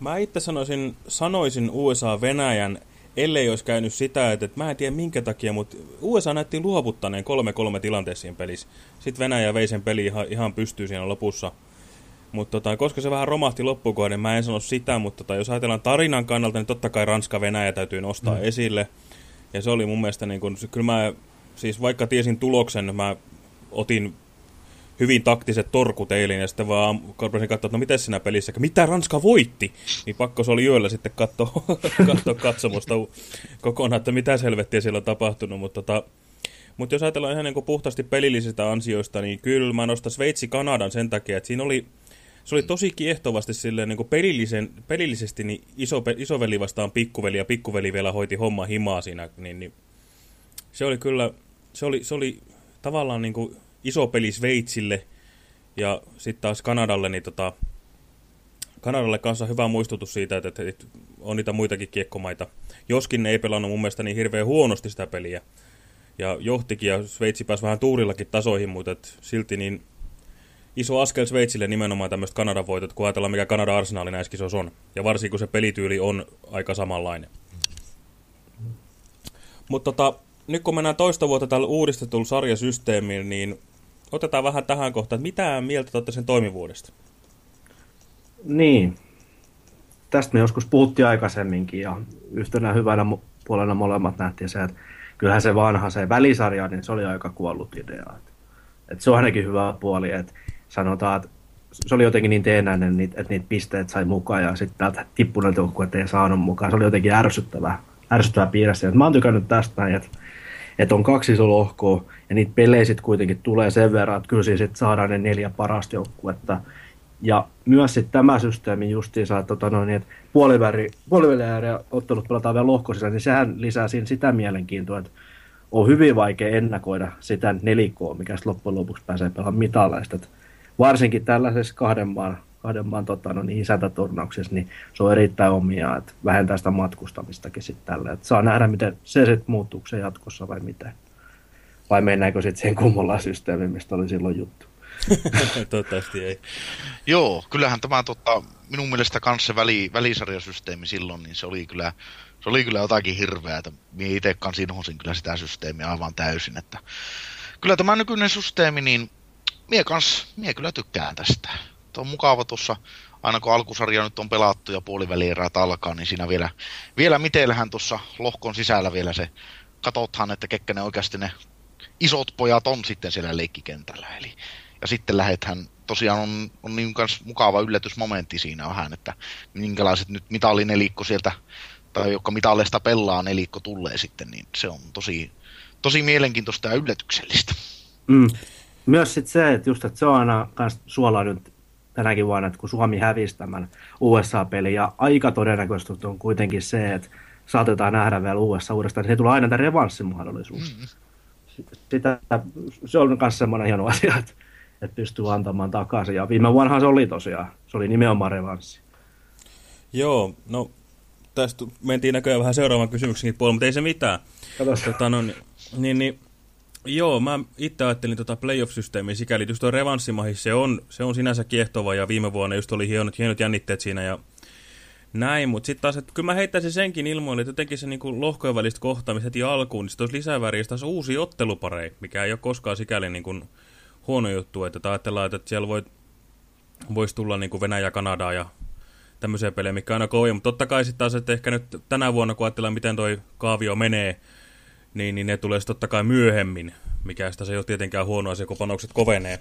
Mä itse sanoisin, sanoisin USA-Venäjän, ellei olisi käynyt sitä, että, että mä en tiedä minkä takia, mutta USA näytti luovuttaneen 3-3 tilanteessa siinä pelissä. Sitten Venäjä vei sen peli ihan, ihan pystyy siinä lopussa. Mutta tota, koska se vähän romahti loppukohden, niin mä en sano sitä, mutta tota, jos ajatellaan tarinan kannalta, niin totta kai Ranska-Venäjä täytyy nostaa mm. esille. Ja se oli mun mielestä, niin kun, kyllä mä, siis vaikka tiesin tuloksen, mä otin hyvin taktiset torkut eilen ja sitten vaan rupesin katsoa, että no miten siinä pelissä, mitä Ranska voitti, niin pakko se oli yöllä sitten katsoa, katsoa katsomusta kokonaan, että mitä selvettiä siellä on tapahtunut, mutta tota, mutta jos ajatellaan ihan niin puhtaasti pelillisistä ansioista, niin kyllä mä nostan Sveitsi-Kanadan sen takia, että siinä oli se oli tosi kiehtovasti silleen niin pelillisen, pelillisesti niin iso, isoveli vastaan pikkuveli ja pikkuveli vielä hoiti homma himaa siinä, niin, niin se oli kyllä, se oli, se oli tavallaan niin iso peli Sveitsille ja sitten taas Kanadalle, niin tota, Kanadalle kanssa hyvä muistutus siitä, että, että on niitä muitakin kiekkomaita. Joskin ne ei pelannut mun mielestä niin hirveän huonosti sitä peliä. Ja johtikin ja Sveitsi pääsi vähän tuurillakin tasoihin, mutta silti niin iso askel Sveitsille nimenomaan tämmöistä Kanadan voitot, kun ajatellaan mikä Kanada arsenaali näissä kisoissa on. Ja varsinkin kun se pelityyli on aika samanlainen. Mutta tota, nyt kun mennään toista vuotta tällä uudistetulla sarjasysteemiin, niin otetaan vähän tähän kohtaan, että mitä mieltä olette sen toimivuudesta? Niin. tästä me joskus puhuttiin aikaisemminkin ja yhtenä hyvänä puolena molemmat nähtiin se, että kyllähän se vanha se välisarja, niin se oli aika kuollut idea. Että se on ainakin hyvä puoli, että sanotaan, että se oli jotenkin niin teenäinen, että niitä pisteet sai mukaan ja sitten täältä tippuneet joukkueet ei saanut mukaan. Se oli jotenkin ärsyttävää, ärsyttävää piirre. Mä oon tykännyt tästä näin, että, että on kaksi iso lohkoa ja niitä pelejä sitten kuitenkin tulee sen verran, että kyllä sitten saadaan ne neljä parasta joukkuetta. Ja myös sitten tämä systeemi justiinsa, että, tota noin, että puoliväri, puoliväliä ottelut pelataan vielä lohkoisissa, niin sehän lisää siinä sitä mielenkiintoa, että on hyvin vaikea ennakoida sitä nelikkoa, mikä loppujen lopuksi pääsee pelaamaan mitalaista. Varsinkin tällaisessa kahden maan, kahden maan tota, no, niin isäntäturnauksessa, niin se on erittäin omia, että vähentää sitä matkustamistakin sitten tällä. Että saa nähdä, miten se sitten muuttuu se jatkossa vai miten. Vai mennäänkö sitten siihen kummolaan systeemiin, mistä oli silloin juttu. Toivottavasti ei. Joo, kyllähän tämä tota, minun mielestä kanssa se väli, välisarjasysteemi silloin, niin se oli kyllä, se oli kyllä jotakin hirveää, että minä itse kanssa inhosin kyllä sitä systeemiä aivan täysin, että kyllä tämä nykyinen systeemi, niin mie kans, mie kyllä tykkään tästä. Tuo on mukava tuossa, aina kun alkusarja nyt on pelattu ja puolivälierät alkaa, niin siinä vielä, vielä mitellähän tuossa lohkon sisällä vielä se, katothan, että ketkä ne oikeasti ne isot pojat on sitten siellä leikkikentällä. Eli, ja sitten lähethän, tosiaan on, on niin kans mukava yllätysmomentti siinä vähän, että minkälaiset nyt mitalinelikko sieltä, tai joka mitalleista pelaa nelikko tulee sitten, niin se on tosi, tosi mielenkiintoista ja yllätyksellistä. Mm. Myös sit se, että just, että se on aina kans suola nyt tänäkin vuonna, että kun Suomi hävisi tämän USA-pelin, ja aika todennäköisesti on kuitenkin se, että saatetaan nähdä vielä USA uudestaan, niin se tulee aina tämä revanssimahdollisuus. Mm. Sitä, se on myös semmoinen hieno asia, että, että pystyy antamaan takaisin. Ja viime vuonna se oli tosiaan, se oli nimenomaan revanssi. Joo, no tästä mentiin näköjään vähän seuraavan kysymyksenkin puolella, mutta ei se mitään. Tota, no, niin, niin, Joo, mä itse ajattelin tota playoff-systeemiä. Sikäli, just tuo se on, se on sinänsä kiehtova ja viime vuonna just oli hienot, hienot jännitteet siinä ja näin, mutta sitten taas, että kyllä mä heittäisin senkin ilmoille, että jotenkin se niinku lohkojen välistä kohtaamista heti alkuun, niin se olisi lisäväriä, taas uusi otteluparei, mikä ei ole koskaan sikäli niinku huono juttu, että ajatellaan, että siellä voi, voisi tulla niinku Venäjä, Kanadaa ja tämmöisiä pelejä, mikä on aina kovia, mutta totta kai sitten taas, että ehkä nyt tänä vuonna, kun ajatellaan, miten toi kaavio menee, niin, niin ne tulee totta kai myöhemmin, mikä sitä se ei ole tietenkään huono asia, kun panokset kovenee.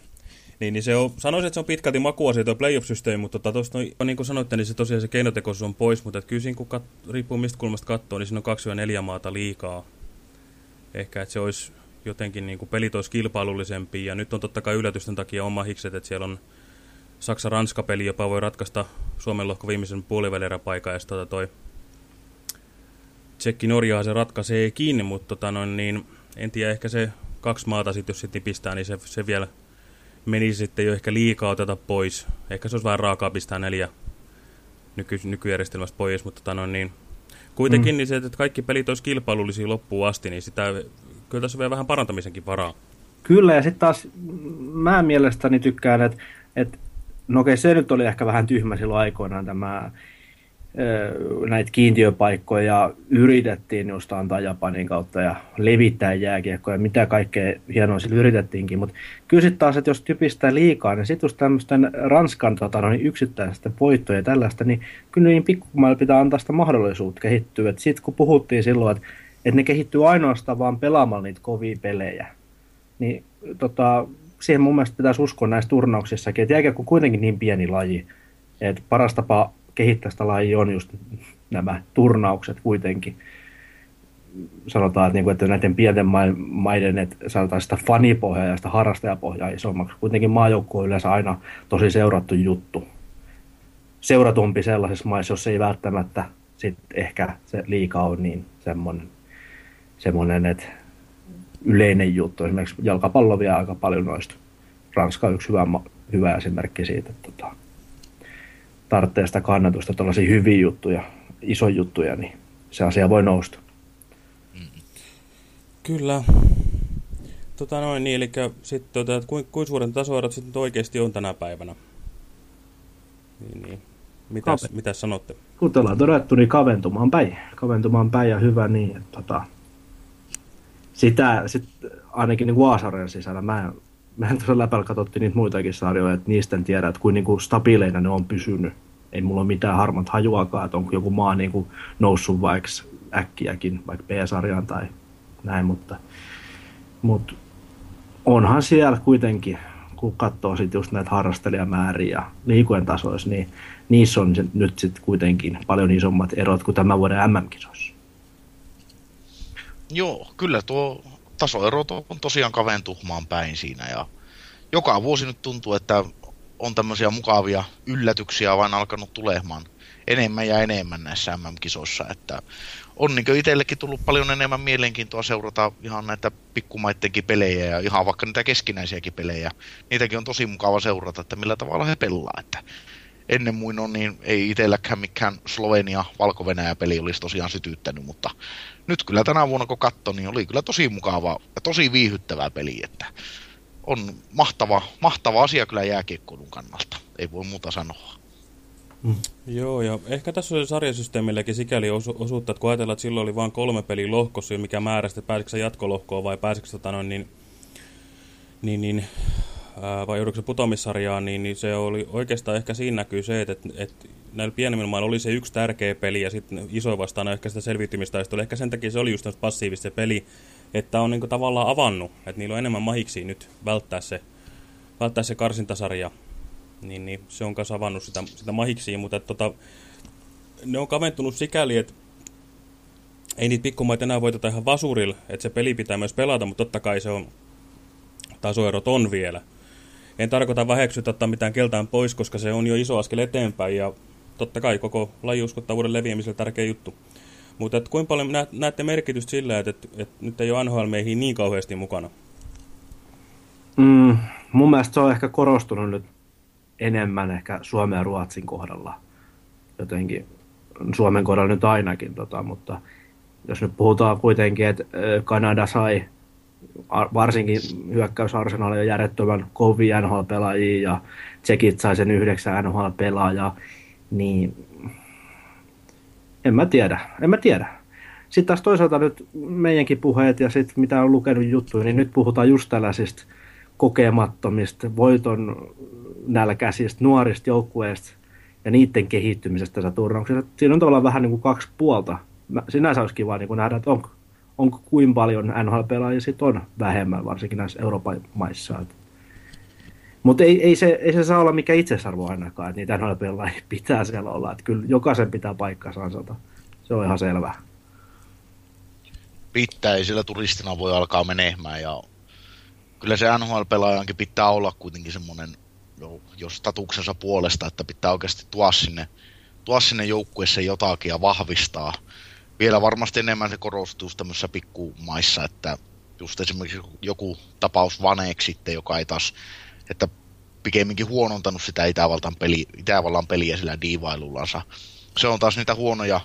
Niin, niin se on, sanoisin, että se on pitkälti makuasia tuo playoff-systeemi, mutta tota, tosta, no, niin kuin sanoitte, niin se tosiaan se keinotekoisuus on pois, mutta kyllä siinä, kun kat, riippuu mistä kulmasta katsoo, niin siinä on kaksi ja neljä maata liikaa. Ehkä, että se olisi jotenkin niin kuin pelit olisi kilpailullisempi, ja nyt on totta kai yllätysten takia oma hikset, että siellä on Saksa-Ranska-peli, jopa voi ratkaista Suomen lohko viimeisen puolivälieräpaikan, ja sitten tota toi Tsekki Norjaa se ratkaisee kiinni, mutta tota noin, niin, en tiedä, ehkä se kaksi maata sitten, jos sitten pistää, niin se, se vielä menisi sitten jo ehkä liikaa oteta pois. Ehkä se olisi vähän raakaa pistää neljä nyky, nykyjärjestelmästä pois, mutta tota noin, niin, kuitenkin mm. niin se, että kaikki pelit olisi kilpailullisia loppuun asti, niin sitä, kyllä tässä on vielä vähän parantamisenkin varaa. Kyllä, ja sitten taas mä mielestäni tykkään, että, että no okei, se nyt oli ehkä vähän tyhmä silloin aikoinaan tämä näitä kiintiöpaikkoja yritettiin just antaa Japanin kautta ja levittää jääkiekkoja, mitä kaikkea hienoa sillä yritettiinkin, mutta kyllä sitten taas, että jos typistää liikaa, niin sitten just tämmöisten Ranskan tota, no, niin yksittäisten voittoja ja tällaista, niin kyllä niin pikkumailla pitää antaa sitä mahdollisuutta kehittyä. Sitten kun puhuttiin silloin, että, että ne kehittyy ainoastaan vaan pelaamalla niitä kovia pelejä, niin tota, siihen mun mielestä pitäisi uskoa näissä turnauksissakin, että jääkiekko on kuitenkin niin pieni laji, että paras tapa kehittää sitä lajia on just nämä turnaukset kuitenkin. Sanotaan, että, niin kuin, että näiden pienten maiden, että sanotaan sitä fanipohjaa ja sitä harrastajapohjaa isommaksi. Kuitenkin maajoukkue on yleensä aina tosi seurattu juttu. Seuratumpi sellaisessa maissa, jos ei välttämättä sit ehkä se liika on niin semmoinen, semmoinen että yleinen juttu. Esimerkiksi jalkapallo vie aika paljon noista. Ranska on yksi hyvä, hyvä esimerkki siitä. Että, tota, tarvitsee sitä kannatusta, tällaisia hyviä juttuja, iso juttuja, niin se asia voi nousta. Kyllä. Tota noin, niin, eli sitten tota, kuinka kuin suuren tasoerot sitten oikeasti on tänä päivänä? Niin, niin. Mitäs, mitäs sanotte? Kuten ollaan todettu, niin kaventumaan päin. Kaventumaan päin ja hyvä niin. Että, tota, sitä sit ainakin niin Vaasaren sisällä mä en mehän tuossa läpällä katsottiin niitä muitakin sarjoja, että niistä en tiedä, että kuin, niin kuin stabiileina ne on pysynyt ei mulla ole mitään harmat hajuakaan, että onko joku maa niin kuin noussut vaikka äkkiäkin, vaikka B-sarjaan tai näin, mutta, mutta onhan siellä kuitenkin, kun katsoo sitten just näitä harrastelijamääriä ja liikujen tasoissa, niin niissä on nyt sitten kuitenkin paljon isommat erot kuin tämän vuoden MM-kisoissa. Joo, kyllä tuo tasoerot on tosiaan kaventumaan päin siinä ja joka vuosi nyt tuntuu, että on tämmöisiä mukavia yllätyksiä vain alkanut tulemaan enemmän ja enemmän näissä MM-kisoissa, että on niin itsellekin tullut paljon enemmän mielenkiintoa seurata ihan näitä pikkumaittenkin pelejä ja ihan vaikka niitä keskinäisiäkin pelejä. Niitäkin on tosi mukava seurata, että millä tavalla he pelaa. Että ennen muinoin niin ei itselläkään mikään Slovenia valko peli olisi tosiaan sytyttänyt, mutta nyt kyllä tänä vuonna kun katsoi, niin oli kyllä tosi mukava ja tosi viihyttävää peli, että on mahtava, mahtava asia kyllä jääkiekkoilun kannalta, ei voi muuta sanoa. Mm. Joo, ja ehkä tässä oli sarjasysteemilläkin sikäli osu osuutta, että kun ajatellaan, että silloin oli vain kolme peliä lohkossa, mikä määrästi, että pääsikö jatkolohkoon vai pääsikö tota noin, niin, niin, niin ää, vai joudutko putoamissarjaan, niin, niin se oli oikeastaan ehkä siinä näkyy se, että, että, että näillä pienemmillä mailla oli se yksi tärkeä peli ja sitten iso vastaan ehkä sitä selviytymistaistoa. Ehkä sen takia se oli just passiivista se peli, että on niin tavallaan avannut, että niillä on enemmän mahiksi nyt välttää se, välttää se karsintasarja niin, niin se on kanssa avannut sitä, sitä mahiksi, mutta että, tota, ne on kaventunut sikäli, että ei niitä pikkumaita enää voiteta ihan vasurilla, että se peli pitää myös pelata, mutta totta kai se on, tasoerot on vielä. En tarkoita väheksyä ottaa mitään keltään pois, koska se on jo iso askel eteenpäin ja totta kai koko lajiuskottavuuden leviämisellä tärkeä juttu. Mutta kuinka paljon näette merkitystä sillä, että, että, että nyt ei ole NHL meihin niin kauheasti mukana? Mm, mun mielestä se on ehkä korostunut nyt enemmän ehkä Suomen ja Ruotsin kohdalla. Jotenkin Suomen kohdalla nyt ainakin, tota, mutta jos nyt puhutaan kuitenkin, että Kanada sai varsinkin hyökkäysarsenaalin järjettömän kovia NHL-pelaajia ja Tsekit sai sen yhdeksän NHL-pelaajaa, niin en mä tiedä, en mä tiedä. Sitten taas toisaalta nyt meidänkin puheet ja sitten mitä on lukenut juttuja, niin nyt puhutaan just tällaisista kokemattomista, voiton nälkäisistä nuorista joukkueista ja niiden kehittymisestä tässä turnauksessa. Siinä on tavallaan vähän niin kuin kaksi puolta. Sinänsä olisi kiva niin kuin nähdä, että onko, onko kuin paljon NHL-pelaajia sitten on vähemmän, varsinkin näissä Euroopan maissa. Mutta ei, ei, se, ei se saa olla mikä itsesarvo ainakaan, että niitä NHL-pelaajia pitää siellä olla. Että kyllä jokaisen pitää paikkansa ansata. Se on ihan selvää. Pitää, ei sillä turistina voi alkaa menemään ja kyllä se NHL-pelaajankin pitää olla kuitenkin semmoinen jo statuksensa puolesta, että pitää oikeasti tuoda sinne, tuoda sinne joukkueessa jotakin ja vahvistaa. Vielä varmasti enemmän se korostuu tämmöisissä pikkumaissa, että just esimerkiksi joku tapaus Vaneeksi sitten, joka ei taas, että pikemminkin huonontanut sitä Itävaltan peli, Itävallan peliä sillä diivailullansa. Se on taas niitä huonoja,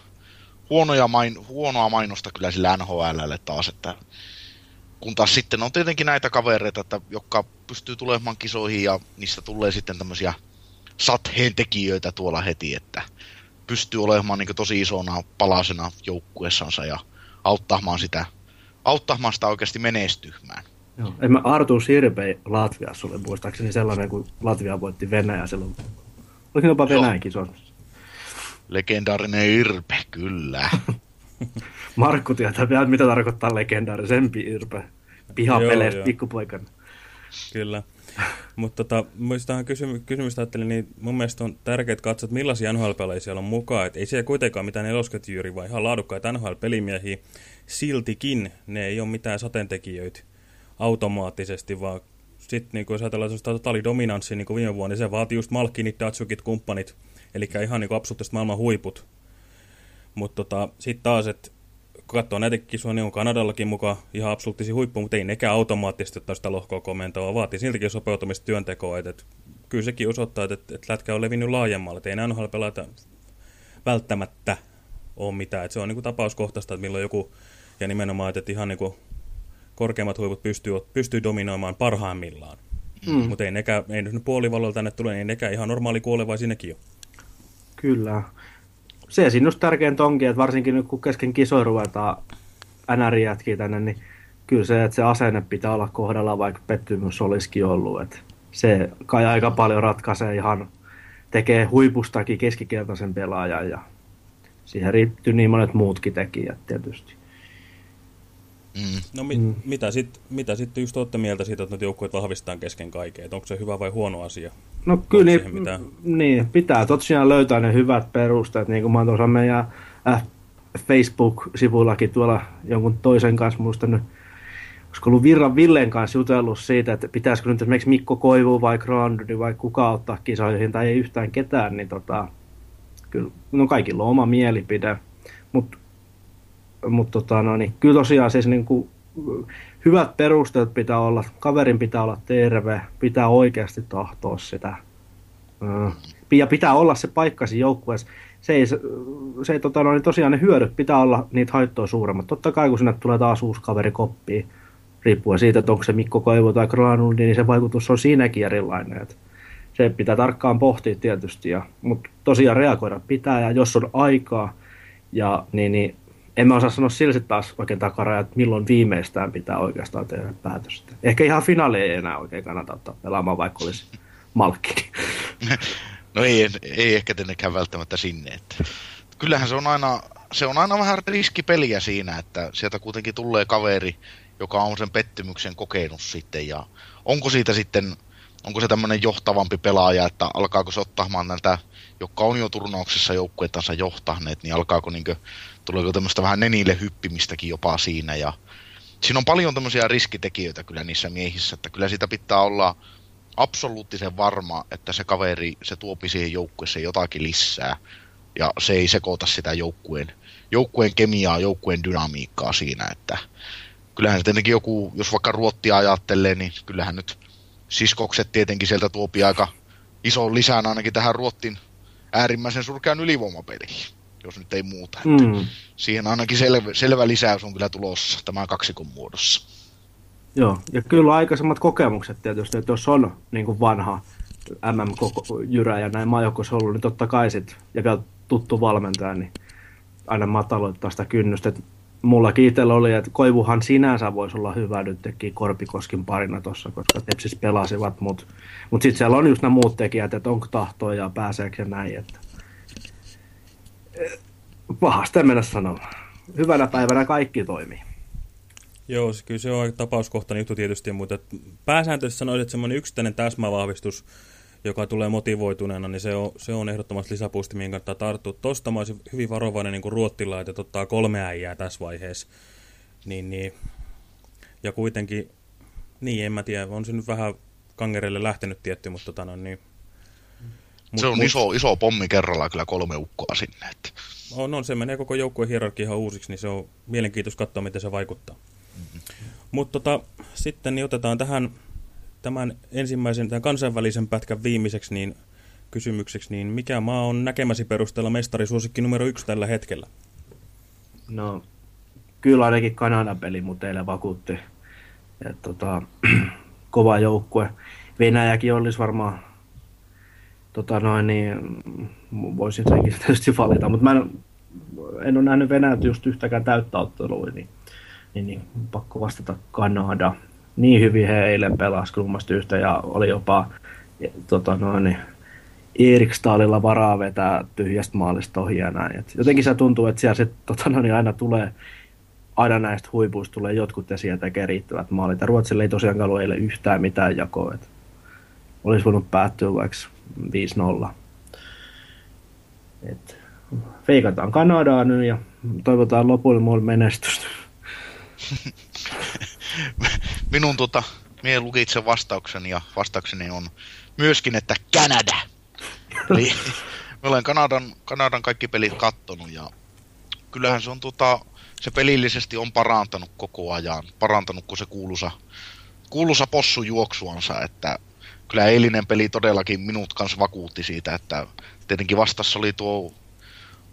huonoja main, huonoa mainosta kyllä sillä NHLlle taas, että kun taas sitten on tietenkin näitä kavereita, että, jotka pystyy tulemaan kisoihin ja niistä tulee sitten tämmöisiä satheen tekijöitä tuolla heti, että pystyy olemaan niin tosi isona palasena joukkuessansa ja auttamaan sitä, auttamaan sitä oikeasti menestymään. Joo. En mä Artur Sirpe Latviassa ole muistaakseni sellainen, kun Latvia voitti Venäjä silloin. Oliko jopa Venäjän kisoissa? Legendaarinen Irpe, kyllä. Markku tietää vielä, mitä tarkoittaa legendaarisempi Irpe. Pihapeleissä pikkupoikana. Kyllä. Mutta tota, tähän kysymy kysymystä ajattelin, niin mun mielestä on tärkeää katsoa, millaisia nhl siellä on mukaan. Et ei siellä kuitenkaan mitään nelosketjyyri, vaan ihan laadukkaita NHL-pelimiehiä. Siltikin ne ei ole mitään sateentekijöitä automaattisesti, vaan sitten niin jos ajatellaan totaalidominanssia niin viime vuonna, niin se vaatii just Malkinit, Datsukit, kumppanit, eli ihan niin absoluuttisesti maailman huiput. Mutta tota, sitten taas, että kun katsoo näitä kisoja, niin on Kanadallakin mukaan ihan absoluuttisia huippuja, mutta ei nekään automaattisesti ottaa sitä lohkoa komentoa, vaatii siltikin sopeutumista työntekoa. että et, kyllä sekin osoittaa, että et, et lätkä on levinnyt laajemmalle, että ei NHL pelata välttämättä ole mitään. Et se on niin kuin tapauskohtaista, että milloin joku, ja nimenomaan, että ihan niin kuin korkeimmat huiput pystyy, pystyy dominoimaan parhaimmillaan. Mm. Mutta ei nekään, ei nyt puolivalolla tänne tule, niin ei nekään ihan normaali kuoleva sinnekin ole. Kyllä se siinä just tärkeintä onkin, että varsinkin nyt kun kesken kisoja ruvetaan NR tänne, niin kyllä se, että se asenne pitää olla kohdalla, vaikka pettymys olisikin ollut. Että se kai aika paljon ratkaisee ihan tekee huipustakin keskikeltaisen pelaajan ja siihen riittyy niin monet muutkin tekijät tietysti. Mm. No mi mm. mitä sitten mitä sit just olette mieltä siitä, että joukkueet vahvistetaan kesken kaiken? onko se hyvä vai huono asia? No kyllä niin, mitä... niin, pitää tosiaan löytää ne hyvät perusteet, niin kuin mä tuossa meidän äh, Facebook-sivuillakin tuolla jonkun toisen kanssa muistanut, olisiko ollut Virran Villen kanssa jutellut siitä, että pitäisikö nyt esimerkiksi Mikko Koivu vai Grandudy vai kuka ottaa kisoihin tai ei yhtään ketään, niin tota, kyllä, no kaikilla on oma mielipide, mutta mut tota, no, niin, kyllä tosiaan siis niin kuin, hyvät perusteet pitää olla, kaverin pitää olla terve, pitää oikeasti tahtoa sitä. Ja pitää olla se paikkasi joukkueessa. Se ei, se, se tota, no, niin tosiaan ne hyödyt pitää olla niitä haittoja suuremmat. Totta kai kun sinne tulee taas uusi kaveri koppiin, riippuen siitä, että onko se Mikko Koivu tai Granuldi, niin se vaikutus on siinäkin erilainen. Että se pitää tarkkaan pohtia tietysti, mutta tosiaan reagoida pitää, ja jos on aikaa, ja, niin, niin en mä osaa sanoa sillä taas oikein takaraja, että milloin viimeistään pitää oikeastaan tehdä päätöstä. Ehkä ihan finaali ei enää oikein kannata ottaa pelaamaan, vaikka olisi malkki. No ei, ei ehkä tännekään välttämättä sinne. Että. Kyllähän se on, aina, se on aina vähän riskipeliä siinä, että sieltä kuitenkin tulee kaveri, joka on sen pettymyksen kokenut sitten. Ja onko siitä sitten, onko se tämmöinen johtavampi pelaaja, että alkaako se ottamaan näitä, jotka on jo turnauksessa joukkuetansa johtaneet, niin alkaako niinkö, tuleeko tämmöistä vähän nenille hyppimistäkin jopa siinä. Ja siinä on paljon tämmöisiä riskitekijöitä kyllä niissä miehissä, että kyllä sitä pitää olla absoluuttisen varma, että se kaveri, se tuopi siihen joukkueeseen jotakin lisää. Ja se ei sekoita sitä joukkueen, joukkueen kemiaa, joukkueen dynamiikkaa siinä, että kyllähän tietenkin joku, jos vaikka Ruottia ajattelee, niin kyllähän nyt siskokset tietenkin sieltä tuopi aika iso lisään ainakin tähän Ruottin äärimmäisen surkean ylivoimapeliin, jos nyt ei muuta. Mm. Siihen ainakin selvä, selvä lisäys on kyllä tulossa tämän kaksikon muodossa. Joo, ja kyllä aikaisemmat kokemukset tietysti, että jos on niin kuin vanha MM-jyrä ja näin maajoukkoissa ollut, niin totta kai sit, ja vielä tuttu valmentaja, niin aina mataloittaa sitä kynnystä. Et mullakin itsellä oli, että Koivuhan sinänsä voisi olla hyvä nyt teki Korpikoskin parina tuossa, koska Tepsis pelasivat, mutta mut sitten siellä on just nämä muut tekijät, että onko tahtoa ja pääseekö näin. Että... Pahasti mennä sanomaan. Hyvänä päivänä kaikki toimii. Joo, kyllä se on tapauskohtainen juttu tietysti, mutta pääsääntöisesti sanoisin, että semmoinen yksittäinen täsmävahvistus, joka tulee motivoituneena, niin se on, se on ehdottomasti lisäpuusti, mihin kannattaa tarttua. Tuosta mä olisin hyvin varovainen niin kuin Ruottilla, että ottaa kolme äijää tässä vaiheessa. Niin, niin. Ja kuitenkin, niin en mä tiedä, on se nyt vähän kangerelle lähtenyt tietty, mutta tota, niin. Mut, se on mut, iso, iso pommi kerrallaan kyllä kolme ukkoa sinne. Että. On, on, se menee koko joukkueen hierarkia ihan uusiksi, niin se on mielenkiintoista katsoa, miten se vaikuttaa. Mutta tota, sitten niin otetaan tähän tämän ensimmäisen tämän kansainvälisen pätkän viimeiseksi niin kysymykseksi, niin mikä maa on näkemäsi perusteella mestarisuosikki numero yksi tällä hetkellä? No, kyllä ainakin Kanadan peli, mutta teille vakuutti. että tota, kova joukkue. Venäjäkin olisi varmaan, tota noin, niin voisin senkin tietysti valita, mutta mä en, en ole nähnyt Venäjät just yhtäkään täyttä ottelua, niin niin, niin pakko vastata Kanada. Niin hyvin he eilen pelasivat yhtä ja oli jopa tota noin, niin, Erikstaalilla varaa vetää tyhjästä maalista ohi ja näin. Et jotenkin se tuntuu, että siellä sit, tota noin, niin aina tulee aina näistä huipuista tulee jotkut ja sieltä tekee riittävät maalit. Ruotsille ei tosiaan ollut eilen yhtään mitään jakoa. Olisi voinut päättyä vaikka 5-0. Et feikataan Kanadaa nyt ja toivotaan lopulle menestystä. Minun tota, mie luki itse vastauksen ja vastaukseni on myöskin, että Kanada. Eli olen Kanadan, Kanadan kaikki pelit kattonut ja kyllähän se on tota, se pelillisesti on parantanut koko ajan. Parantanut kuin se kuuluisa, kuuluisa possu juoksuansa, että kyllä eilinen peli todellakin minut kanssa vakuutti siitä, että tietenkin vastassa oli tuo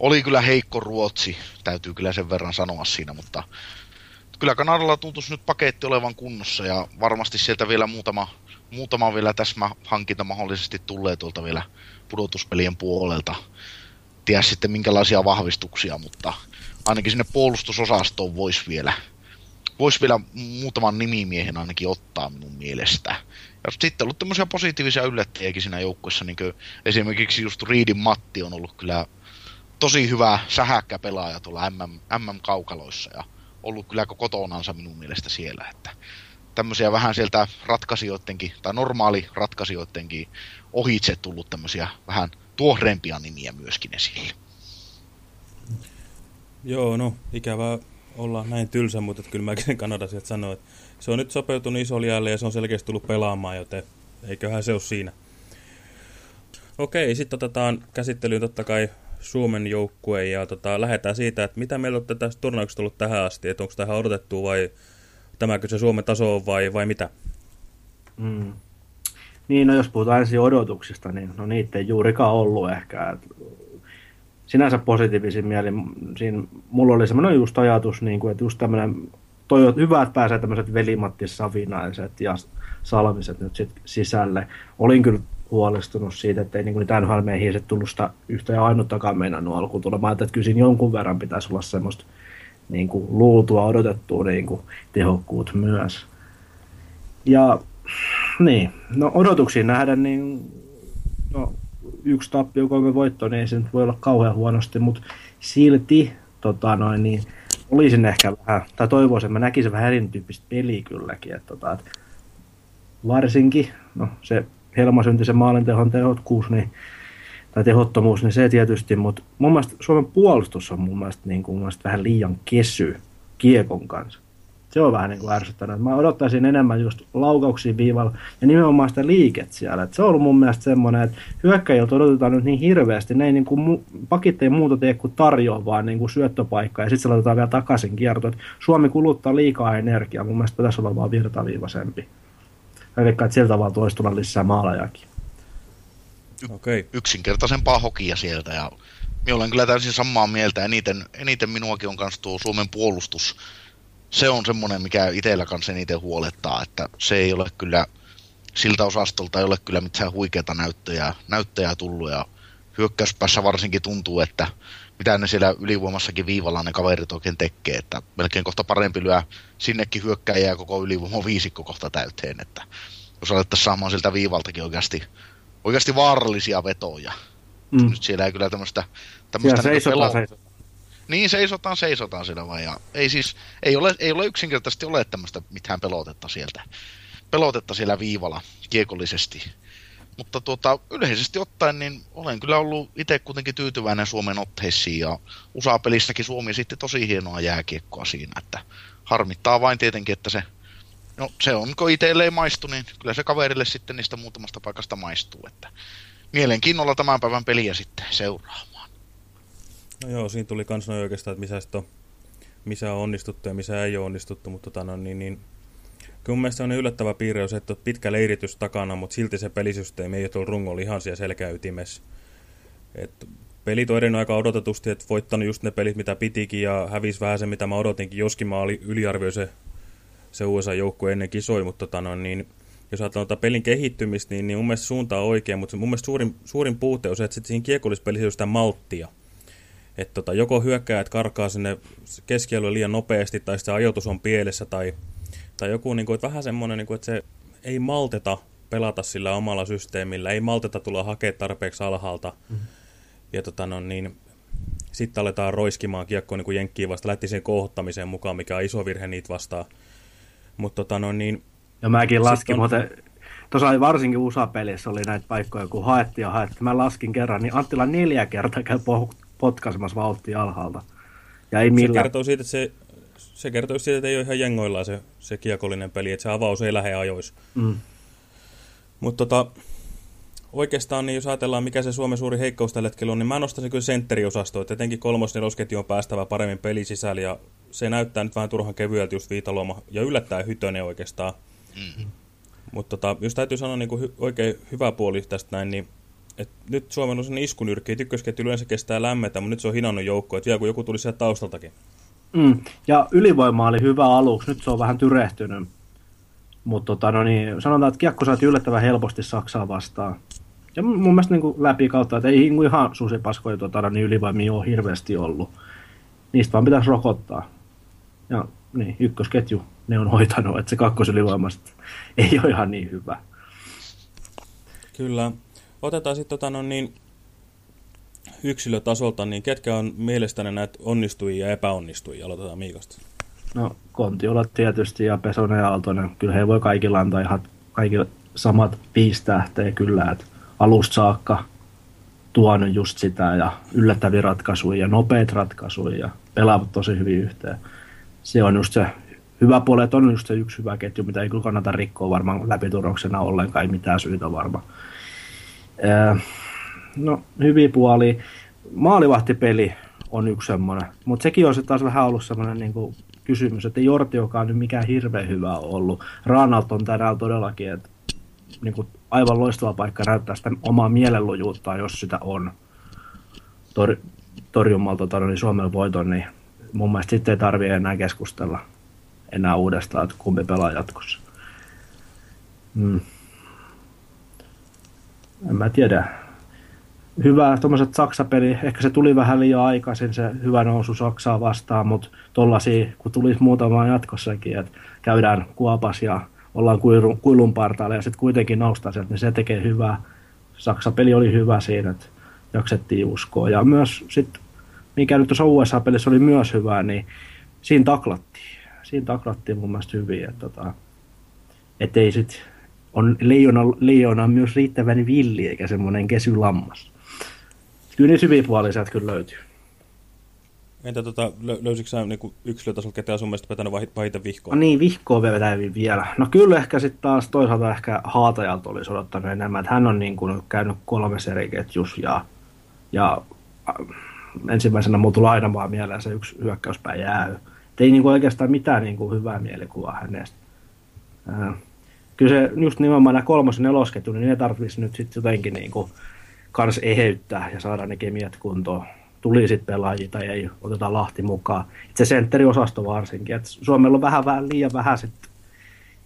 oli kyllä heikko Ruotsi, täytyy kyllä sen verran sanoa siinä, mutta kyllä Kanadalla tuntuisi nyt paketti olevan kunnossa ja varmasti sieltä vielä muutama, muutama vielä täsmä hankinta mahdollisesti tulee tuolta vielä pudotuspelien puolelta. Tiedä sitten minkälaisia vahvistuksia, mutta ainakin sinne puolustusosastoon voisi vielä, voisi vielä muutaman nimimiehen ainakin ottaa minun mielestä. Ja sitten ollut tämmöisiä positiivisia yllättäjiäkin siinä joukkueessa, niin esimerkiksi just Riidin Matti on ollut kyllä tosi hyvä sähäkkä pelaaja tuolla MM, MM-kaukaloissa ja ollut kyllä kotonansa minun mielestä siellä, että tämmöisiä vähän sieltä ratkaisijoidenkin, tai normaali ratkaisijoidenkin ohitse tullut tämmöisiä vähän tuoreempia nimiä myöskin esille. Joo, no ikävää olla näin tylsä, mutta kyllä mäkin Kanada sieltä sanoa, että se on nyt sopeutunut isolle ja se on selkeästi tullut pelaamaan, joten eiköhän se ole siinä. Okei, sitten otetaan käsittelyyn totta kai Suomen joukkue ja tota, lähdetään siitä, että mitä meillä on tästä turnauksesta ollut tähän asti, että onko tähän odotettu vai tämäkö se Suomen taso on vai, vai mitä? Mm. Niin, no jos puhutaan ensin odotuksista, niin no niitä ei juurikaan ollut ehkä. Et sinänsä positiivisin mieli, siinä mulla oli semmoinen just ajatus, niin kuin, että just tämmöinen, toi, hyvä, että pääsee tämmöiset velimattis savinaiset ja salmiset nyt sit sisälle. Olin kyllä huolestunut siitä, että ei niin niitä nhl tullut sitä yhtä ja ainuttakaan meinannut alkuun tulemaan. Että kyllä siinä jonkun verran pitäisi olla semmoista niin kuin luultua, odotettua niin kuin tehokkuut myös. Ja niin, no odotuksiin nähdä, niin no, yksi tappio, kolme voittoa, niin ei se nyt voi olla kauhean huonosti, mutta silti tota noin, niin olisin ehkä vähän, tai toivoisin, että mä näkisin vähän erityyppistä peliä kylläkin, että, tota, että varsinkin, no se helmasyntisen maalintehon tehokkuus, niin, tai tehottomuus, niin se tietysti, mutta mun mielestä Suomen puolustus on mun mielestä, niin kuin, mun mielestä vähän liian kesy kiekon kanssa. Se on vähän niin kuin ärsyttänyt. Mä odottaisin enemmän just laukauksia viivalla ja nimenomaan sitä liiket siellä. Et se on ollut mun mielestä semmoinen, että hyökkäjiltä odotetaan nyt niin hirveästi. Ne ei niin kuin, pakit ei muuta tee kuin tarjoa vaan niin kuin syöttöpaikkaa ja sitten se laitetaan vielä takaisin kiertoon. Suomi kuluttaa liikaa energiaa. Mun mielestä pitäisi olla vaan virtaviivaisempi. Eli että sillä tavalla toisi tulla lisää maalajakin. Okay. Yksinkertaisempaa hokia sieltä ja minä olen kyllä täysin samaa mieltä. Eniten, eniten minuakin on kanssa tuo Suomen puolustus. Se on semmoinen, mikä itsellä kanssa eniten huolettaa, että se ei ole kyllä, siltä osastolta ei ole kyllä mitään huikeita näyttöjä, näyttöjä tullut ja hyökkäyspäässä varsinkin tuntuu, että mitä ne siellä ylivoimassakin viivalla ne kaverit oikein tekee, että melkein kohta parempi lyö sinnekin hyökkäjää koko ylivoima viisikko kohta täyteen, että jos alettaisiin saamaan siltä viivaltakin oikeasti, oikeasti vaarallisia vetoja. Mm. Nyt siellä ei kyllä tämmöistä... tämmöistä siellä seisotaan, seisotaan. Niin, seisotaan, seisotaan siellä vaan. Ja ei siis, ei ole, ei ole yksinkertaisesti ole tämmöistä mitään pelotetta sieltä. Pelotetta siellä viivalla kiekollisesti. Mutta tuota, yleisesti ottaen, niin olen kyllä ollut itse kuitenkin tyytyväinen Suomen otteisiin ja USA-pelissäkin Suomi sitten tosi hienoa jääkiekkoa siinä, että harmittaa vain tietenkin, että se, no se on, kun itselle ei maistu, niin kyllä se kaverille sitten niistä muutamasta paikasta maistuu, että mielenkiinnolla tämän päivän peliä sitten seuraamaan. No joo, siinä tuli kans noin oikeastaan, että missä, on, missä on onnistuttu ja missä ei ole onnistuttu, mutta tota, no, niin, niin Kyllä mun mielestä on yllättävä piirre se, että pitkä leiritys takana, mutta silti se pelisysteemi ei ole tullut rungon lihansia selkäytimessä. Et pelit on aika odotetusti, että voittanut just ne pelit, mitä pitikin, ja hävisi vähän se, mitä mä odotinkin, joskin mä yliarvioin se, se USA-joukkue ennen kisoi, mutta tota, no, niin, jos ajatellaan pelin kehittymistä, niin, niin mun mielestä suunta on oikein, mutta mun mielestä suurin, suurin puute on se, että sit siinä kiekollispelissä on sitä malttia. Että tota, joko hyökkäät karkaa sinne keskialueen liian nopeasti, tai se ajoitus on pielessä, tai tai joku niin kuin, että vähän semmoinen, niin kuin, että se ei malteta pelata sillä omalla systeemillä, ei malteta tulla hakea tarpeeksi alhaalta. Mm. Ja tota, no, niin, sitten aletaan roiskimaan kiekkoa niin jenkkiin vasta, lähti sen kohottamiseen mukaan, mikä on iso virhe niitä vastaan. Mutta tota, no, niin, ja mäkin laskin, on... mutta tuossa varsinkin USA-pelissä oli näitä paikkoja, kun haettiin ja haettiin. Mä laskin kerran, niin Anttila neljä kertaa käy potkaisemassa vauhtia alhaalta. Ja ei millään. Se kertoo siitä, että se se kertoo siitä, että ei ole ihan jengoillaan se, se kiekollinen peli, että se avaus ei lähde ajoissa. Mm. Mutta tota, oikeastaan, niin jos ajatellaan, mikä se Suomen suuri heikkous tällä hetkellä on, niin mä nostaisin kyllä sentteriosastoa, että etenkin kolmos on päästävä paremmin pelisisällä, ja se näyttää nyt vähän turhan kevyeltä just Viitaloma, ja yllättää Hytönen oikeastaan. Mm -hmm. Mutta tota, jos täytyy sanoa niin kuin hy oikein hyvä puoli tästä näin, niin et nyt Suomen on sellainen iskunyrkki, ykkösketju yleensä kestää lämmetä, mutta nyt se on hinannut joukko, että vielä kun joku tuli sieltä taustaltakin. Mm. Ja ylivoima oli hyvä aluksi, nyt se on vähän tyrehtynyt. Mutta tota, no niin, sanotaan, että kiekko saati yllättävän helposti Saksaa vastaan. Ja mun mielestä niin läpi kautta, että ei niin ihan susipaskoja tota, no niin ylivoimia ole hirveästi ollut. Niistä vaan pitäisi rokottaa. Ja niin, ykkösketju ne on hoitanut, että se kakkosylivoimasta ei ole ihan niin hyvä. Kyllä. Otetaan sitten tota, no niin, yksilötasolta, niin ketkä on mielestäni näitä onnistujia ja epäonnistujia? Aloitetaan Miikasta. No Kontiola tietysti ja Pesonen ja Aaltonen. Kyllä he voi kaikilla antaa ihan kaikki samat viisi tähteä kyllä, että alusta saakka tuonut just sitä ja yllättäviä ratkaisuja ja nopeita ratkaisuja ja pelaavat tosi hyvin yhteen. Se on just se hyvä puoli, että on just se yksi hyvä ketju, mitä ei kyllä kannata rikkoa varmaan läpiturroksena ollenkaan, ei mitään syytä varmaan. No, hyviä puoli. Maalivahtipeli on yksi semmoinen, mutta sekin on sitten taas vähän ollut semmoinen niin kuin kysymys, että Jorti, joka on nyt mikään hirveän hyvä ollut. Ranalt on tänään todellakin, että niin kuin aivan loistava paikka näyttää sitä omaa mielenlujuutta, jos sitä on tor, torjumalla tota, niin Suomen voiton, niin mun mielestä sitten ei tarvitse enää keskustella enää uudestaan, että kumpi pelaa jatkossa. Hmm. En mä tiedä. Hyvä, tuommoiset Saksa-peli, ehkä se tuli vähän liian aikaisin, se hyvä nousu Saksaa vastaan, mutta tollasia, kun tulisi muutama jatkossakin, että käydään kuopas ja ollaan kuilun, kuilun ja sitten kuitenkin noustaan sieltä, niin se tekee hyvää. Saksa-peli oli hyvä siinä, että jaksettiin uskoa. Ja myös sitten, mikä nyt tuossa USA-pelissä oli myös hyvää, niin siinä taklattiin. Siinä taklattiin mun mielestä hyvin, että tota, ei sitten on leijona, leijona myös riittävän villi eikä semmoinen kesylammas. Kyllä puolia sieltä kyllä löytyy. Entä tota, löysitkö sä niin yksilötasolla ketään sun mielestä vetänyt pahiten vihkoa? No niin, vihkoa vetää vielä. No kyllä ehkä sitten taas toisaalta ehkä Haatajalta olisi odottanut enemmän. Että hän on niin kuin käynyt kolme eri ketjus ja, ja ensimmäisenä mulla tuli aina vaan mieleen se yksi hyökkäyspäin jää. Et ei niin kuin oikeastaan mitään niin kuin hyvää mielikuvaa hänestä. Äh, kyllä se just nimenomaan nämä kolmos- ja nelosketju, niin ne tarvitsisi nyt sitten jotenkin niin kuin kans eheyttää ja saada ne kemiat kuntoon tuli sitten pelaajia tai ei oteta Lahti mukaan. Itse sentteriosasto varsinkin. Et Suomella on vähän, vähän liian vähän sit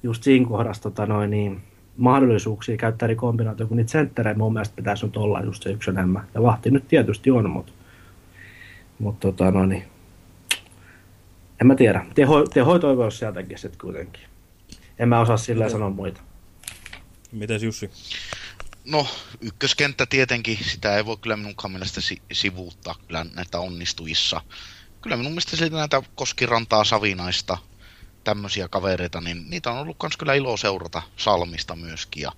just siinä kohdassa tota noin, niin, mahdollisuuksia käyttää eri kombinaatioita, kun niitä sentterejä mun mielestä pitäisi nyt olla just se yksi enemmän. Ja Lahti nyt tietysti on, mutta mut, tota noin, niin, en mä tiedä. Teho, teho toivoisi sieltäkin sitten kuitenkin. En mä osaa sillä sanoa muita. Mites Jussi? No, ykköskenttä tietenkin, sitä ei voi kyllä minunkaan mielestä si- sivuuttaa kyllä näitä onnistujissa. Kyllä minun mielestä siitä näitä Koskirantaa, Savinaista, tämmöisiä kavereita, niin niitä on ollut myös kyllä ilo seurata Salmista myöskin. Ja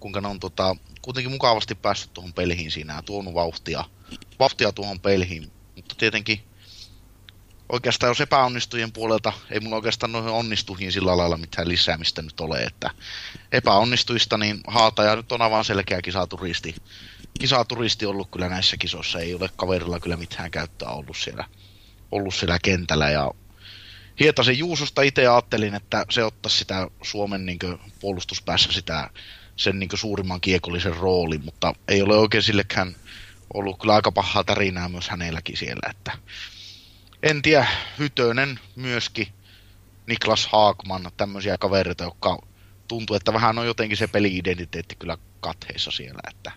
kuinka ne on tota, kuitenkin mukavasti päässyt tuohon peliin siinä ja tuonut vauhtia, vauhtia tuohon peliin. Mutta tietenkin oikeastaan jos epäonnistujien puolelta ei mulla oikeastaan noihin onnistuihin sillä lailla mitään lisäämistä nyt ole, että epäonnistuista niin Haataja nyt on aivan selkeä kisaturisti. Kisaturisti ollut kyllä näissä kisoissa, ei ole kaverilla kyllä mitään käyttöä ollut siellä, ollut siellä kentällä. Ja Hietasen Juusosta itse ajattelin, että se ottaisi sitä Suomen niin puolustuspäässä sitä sen niin suurimman kiekollisen roolin, mutta ei ole oikein sillekään ollut kyllä aika pahaa tarinaa myös hänelläkin siellä, että en tiedä, Hytönen myöskin, Niklas Haakman, tämmöisiä kavereita, jotka tuntuu, että vähän on jotenkin se peli-identiteetti kyllä katheissa siellä, että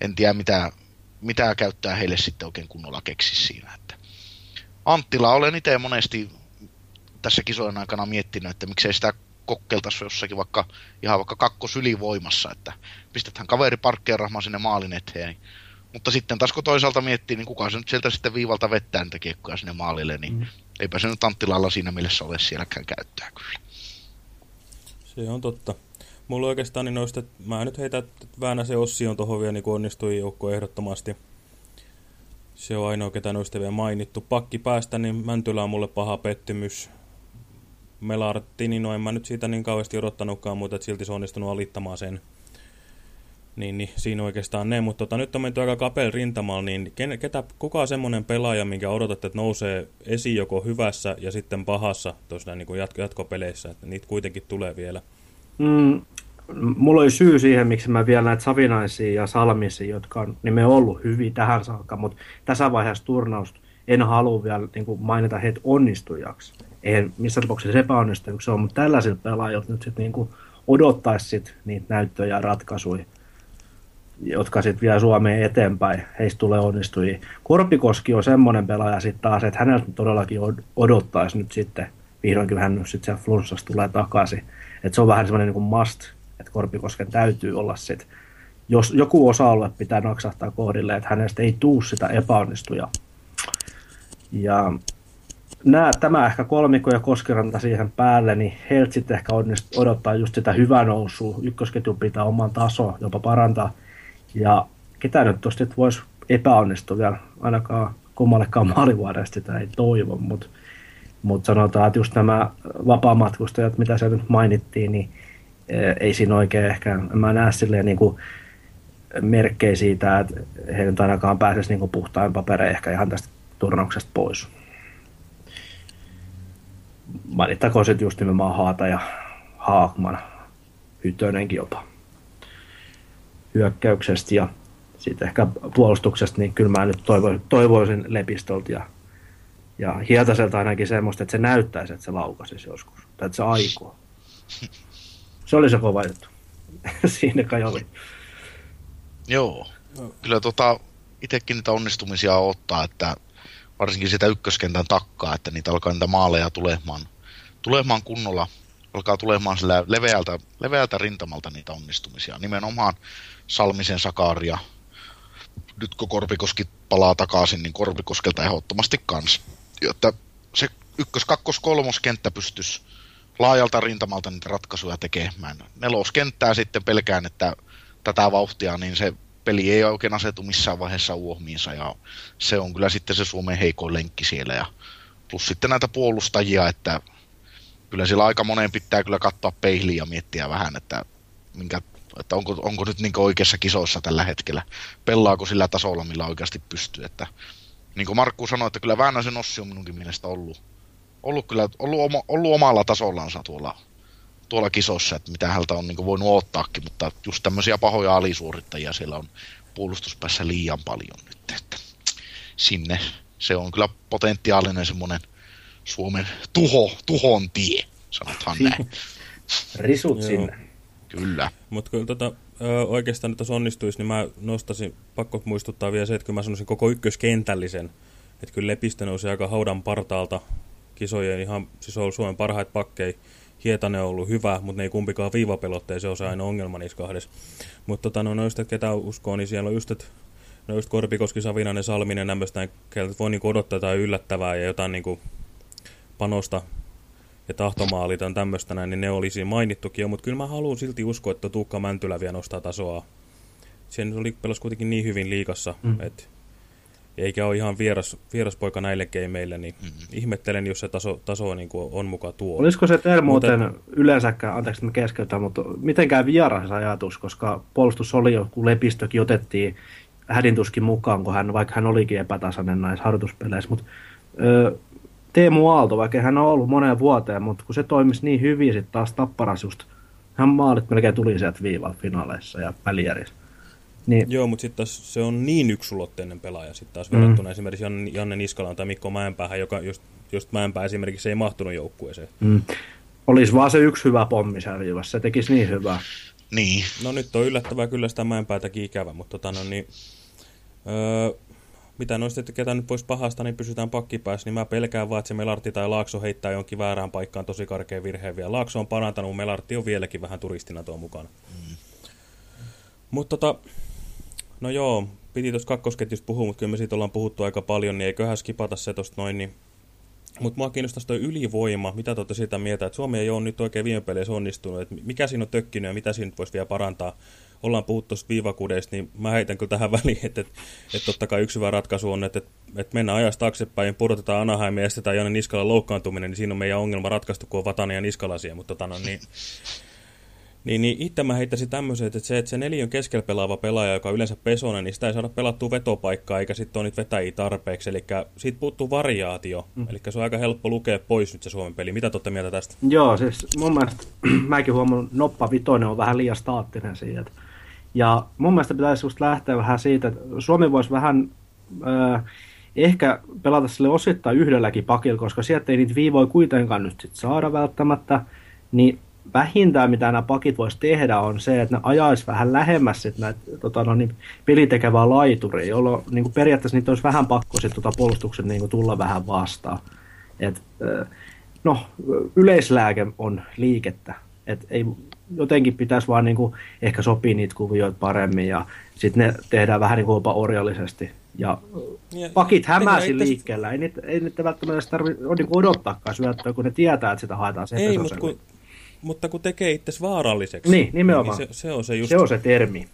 en tiedä mitä, mitä käyttää heille sitten oikein kunnolla keksi siinä. Että Anttila olen itse monesti tässä kisojen aikana miettinyt, että miksei sitä kokkeltaisi jossakin vaikka ihan vaikka kakkosylivoimassa, että pistetään kaveri parkkeeraamaan sinne maalin eteen, niin mutta sitten taas kun toisaalta miettii, niin kuka se nyt sieltä sitten viivalta vettää niitä kiekkoja sinne maalille, niin mm. eipä se nyt Anttilalla siinä mielessä ole sielläkään käyttöä kyllä. Se on totta. Mulla oikeastaan niin noista, että mä nyt heitän, että Väänä se Ossi on tuohon vielä niin onnistui joukko ehdottomasti. Se on ainoa, ketä noista vielä mainittu. Pakki päästä, niin Mäntylä on mulle paha pettymys. Melartti, niin no en mä nyt siitä niin kauheasti odottanutkaan, mutta silti se on onnistunut alittamaan sen. Niin, niin siinä oikeastaan ne, mutta tota, nyt on menty aika kapel rintamalla, niin ken, ketä, kuka on semmoinen pelaaja, minkä odotatte, että nousee esiin joko hyvässä ja sitten pahassa tuossa niin kuin jatko, jatkopeleissä, että niitä kuitenkin tulee vielä? Mm, mulla oli syy siihen, miksi mä vielä näitä Savinaisia ja Salmisia, jotka on niin me ollut hyviä tähän saakka, mutta tässä vaiheessa turnausta en halua vielä niin kuin mainita heitä onnistujaksi. Eihän missään tapauksessa epäonnistujaksi ole, mutta tällaisilta pelaajilta nyt sitten niin odottaisi sit niitä näyttöjä ja ratkaisuja jotka sitten vie Suomeen eteenpäin, heistä tulee onnistujia. Korpikoski on semmoinen pelaaja sitten taas, että häneltä todellakin odottaisi nyt sitten vihdoinkin hän nyt sitten siellä flunssassa tulee takaisin. Et se on vähän semmoinen niin must, että Korpikosken täytyy olla sit, jos joku osa-alue pitää naksahtaa kohdille, että hänestä ei tuu sitä epäonnistuja. Ja nää, tämä ehkä kolmikko ja Koskiranta siihen päälle, niin heiltä sitten ehkä onnist, odottaa just sitä hyvää nousua. Ykkösketju pitää oman taso, jopa parantaa. Ja ketä nyt tuosta voisi epäonnistua vielä, ainakaan kummallekaan maalivuodesta sitä ei toivo, mutta mut sanotaan, että just nämä vapaamatkustajat, mitä se nyt mainittiin, niin eh, ei siinä oikein ehkä, mä näe silleen niin kuin merkkejä siitä, että he nyt ainakaan pääsisi niin puhtain paperein ehkä ihan tästä turnauksesta pois. Mainittakoon sitten just nimenomaan Haata ja Haakman, Hytönenkin jopa hyökkäyksestä ja sitten ehkä puolustuksesta, niin kyllä mä nyt toivoisin, toivoisin Lepistolta ja, ja Hietaselta ainakin semmoista, että se näyttäisi, että se laukasisi joskus, tai että se aikoo. Se oli se kova juttu. Siinä kai oli. Joo. Kyllä tota, itsekin niitä onnistumisia ottaa, että varsinkin sitä ykköskentän takkaa, että niitä alkaa niitä maaleja tulemaan, tulemaan kunnolla, alkaa tulemaan sillä leveältä, leveältä rintamalta niitä onnistumisia. Nimenomaan Salmisen Sakaria, nyt kun Korpikoski palaa takaisin, niin Korpikoskelta ehdottomasti kans. Jotta se ykkös, kakkos, kolmos kenttä pystyisi laajalta rintamalta niitä ratkaisuja tekemään. Neloskenttää sitten pelkään, että tätä vauhtia, niin se peli ei oikein asetu missään vaiheessa uohmiinsa ja se on kyllä sitten se Suomen heikoin lenkki siellä ja plus sitten näitä puolustajia, että kyllä sillä aika monen pitää kyllä katsoa peiliin ja miettiä vähän, että, minkä, että onko, onko nyt niin oikeassa kisoissa tällä hetkellä, pelaako sillä tasolla, millä oikeasti pystyy, että niin kuin Markku sanoi, että kyllä Väänäsen Ossi on minunkin mielestä ollut, ollut, kyllä, ollut, oma, ollut omalla tasollansa tuolla tuolla kisossa, että mitä häneltä on niin voinut ottaakin, mutta just tämmöisiä pahoja alisuorittajia siellä on puolustuspäässä liian paljon nyt, että sinne se on kyllä potentiaalinen semmoinen Suomen tuho, tuhon tie, sanotaan näin. Risut sinne. Kyllä. Mutta kyllä tota, oikeastaan nyt jos onnistuisi, niin mä nostasin, pakko muistuttaa vielä se, että kyllä mä sanoisin koko ykköskentällisen, että kyllä Lepistö nousi aika haudan partaalta kisojen ihan, siis on ollut Suomen parhaita pakkeja, Hietanen on ollut hyvä, mutta ne ei kumpikaan viivapelotteen, se on se aina ongelma niissä kahdessa. Mutta tota, no, noista, ketä uskoo, niin siellä on just, että no just Korpikoski, Savinainen, Salminen, nämmöistä, keltä voi niinku odottaa jotain yllättävää ja jotain niinku panosta ja tahtomaalit on tämmöistä näin, niin ne olisi mainittukin jo, mutta kyllä mä haluan silti uskoa, että Tuukka Mäntylä vielä nostaa tasoa. Sen oli pelas kuitenkin niin hyvin liikassa, mm. että eikä ole ihan vieras, vieraspoika näille gameille, niin mm-hmm. ihmettelen, jos se taso, taso niin kuin on mukaan tuo. Olisiko se teillä muuten mutta... yleensäkään, anteeksi me keskeytän, mutta mitenkään vieras ajatus, koska puolustus oli jo, kun Lepistökin otettiin hädintuskin mukaan, kun hän, vaikka hän olikin epätasainen näissä harjoituspeleissä, mutta ö, Teemu Aalto, vaikka hän on ollut moneen vuoteen, mutta kun se toimisi niin hyvin sitten taas tapparas just, hän maalit melkein tuli sieltä viivalta finaaleissa ja välijärissä. Niin. Joo, mutta sitten se on niin yksulotteinen pelaaja sitten taas mm. verrattuna esimerkiksi Janne, Janne Niskalaan tai Mikko Mäenpäähän, joka just, just Mäenpää esimerkiksi ei mahtunut joukkueeseen. Mm. Olisi vaan se yksi hyvä pommi särjivässä, se tekisi niin hyvää. Niin. No nyt on yllättävää kyllä sitä Mäenpäätäkin ikävä, mutta tota no niin... Öö, mitä noista, että ketä nyt pois pahasta, niin pysytään pakkipäässä, niin mä pelkään vaan, että se Melartti tai Laakso heittää jonkin väärään paikkaan tosi karkean virheen vielä. Laakso on parantanut, Melartti on vieläkin vähän turistina tuon mukana. Mm. Mutta tota, No joo, piti tuossa kakkosketjusta puhua, mutta kyllä me siitä ollaan puhuttu aika paljon, niin eiköhän skipata se tuosta noin. Niin. Mutta mua kiinnostaisi tuo ylivoima. Mitä te siitä mieltä, että Suomi ei ole nyt oikein viime peleissä onnistunut. Et mikä siinä on tökkinyt ja mitä siinä voisi vielä parantaa? Ollaan puhuttu tuosta viivakudeista, niin mä heitän kyllä tähän väliin, että, että, että totta kai yksi hyvä ratkaisu on, että, että mennään ajasta taaksepäin, pudotetaan Anaheim ja estetään Janne Niskalan loukkaantuminen, niin siinä on meidän ongelma ratkaistu, kun on Vatanen ja Niskalasia. Mutta tota, no, niin, niin, niin itse mä heittäisin tämmöisen, että se, että se neljön keskellä pelaava pelaaja, joka on yleensä pesonen, niin sitä ei saada pelattua vetopaikkaa, eikä sitten ole niitä vetäjiä tarpeeksi. Eli siitä puuttuu variaatio. Mm. Eli se on aika helppo lukea pois nyt se Suomen peli. Mitä te mieltä tästä? Joo, siis mun mielestä mäkin huomannut, noppa vitoinen on vähän liian staattinen siitä. Ja mun mielestä pitäisi just lähteä vähän siitä, että Suomi voisi vähän... Äh, ehkä pelata sille osittain yhdelläkin pakilla, koska sieltä ei niitä viivoja kuitenkaan nyt sit saada välttämättä, niin vähintään mitä nämä pakit voisi tehdä on se, että ne ajaisi vähän lähemmäs sit näitä tota, no, niin, pelitekevää laituria, jolloin niin kuin periaatteessa niitä olisi vähän pakko sit, tota, puolustuksen niin kuin, tulla vähän vastaan. Et, no, yleislääke on liikettä. Et ei, jotenkin pitäisi vaan niinku ehkä sopii niitä kuvioita paremmin ja sitten ne tehdään vähän niinku jopa orjallisesti. Ja, ja pakit hämäsi itse... liikkeellä. Ei niitä, ei niitä välttämättä tarvitse niinku odottaakaan syöttöä, kun ne tietää, että sitä haetaan sen Ei, mutta kun, mutta kun tekee itse vaaralliseksi. Niin, nimenomaan. Niin se, se, on se, just... se on se termi.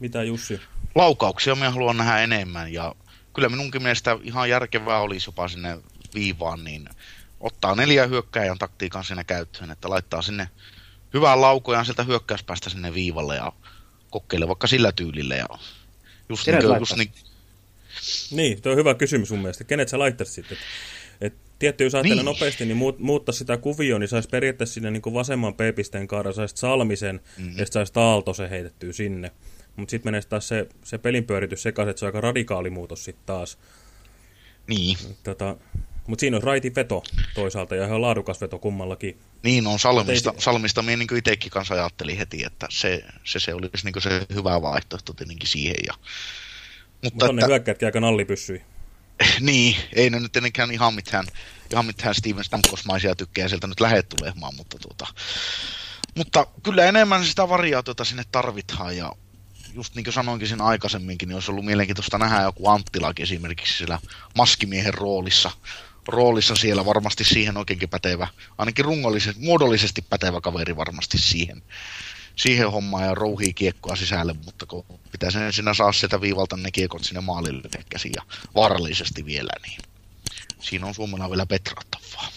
Mitä Jussi? Laukauksia minä haluan nähdä enemmän ja kyllä minunkin mielestä ihan järkevää olisi jopa sinne viivaan, niin ottaa neljä hyökkäjän taktiikan sinne käyttöön, että laittaa sinne hyvää laukoja sieltä hyökkäyspäästä sinne viivalle ja kokeilee vaikka sillä tyylillä. Ja just Kenet niin, just niin... niin, tuo on hyvä kysymys mun mielestä. Kenet sä laittaisit sitten? Et, tietty, jos ajattelee niin. nopeasti, niin muut, muuttaa sitä kuvioa, niin saisi periaatteessa sinne niin vasemman P-pisteen kaara, saisi Salmisen, mm. ja sitten saisi Aaltosen heitettyä sinne. Mutta sitten menee taas se, se pelinpyöritys sekaisin, että se on aika radikaali muutos sitten taas. Niin. Tota, mutta siinä on raitin veto toisaalta ja ihan laadukas veto kummallakin. Niin on Salmista, ei... Salmista minä niin itsekin kanssa ajattelin heti, että se, se, se olisi niin se hyvä vaihtoehto tietenkin siihen. Ja... Mutta Mut on että... ne hyökkäytkin aika nallipyssyi. niin, ei ne nyt ennenkään ihan mitään, ihan mitään Steven Stamkosmaisia tykkää sieltä nyt lähde tulemaan, mutta, tuota, mutta kyllä enemmän sitä variaatiota sinne tarvitaan ja just niin kuin sanoinkin sen aikaisemminkin, niin olisi ollut mielenkiintoista nähdä joku Anttilakin esimerkiksi siellä maskimiehen roolissa, roolissa siellä varmasti siihen oikeinkin pätevä, ainakin rungollisesti, muodollisesti pätevä kaveri varmasti siihen, siihen hommaan ja rouhii kiekkoa sisälle, mutta kun pitäisi ensin saa sieltä viivalta ne kiekot sinne maalille käsiin ja vaarallisesti vielä, niin siinä on Suomella vielä petrattavaa.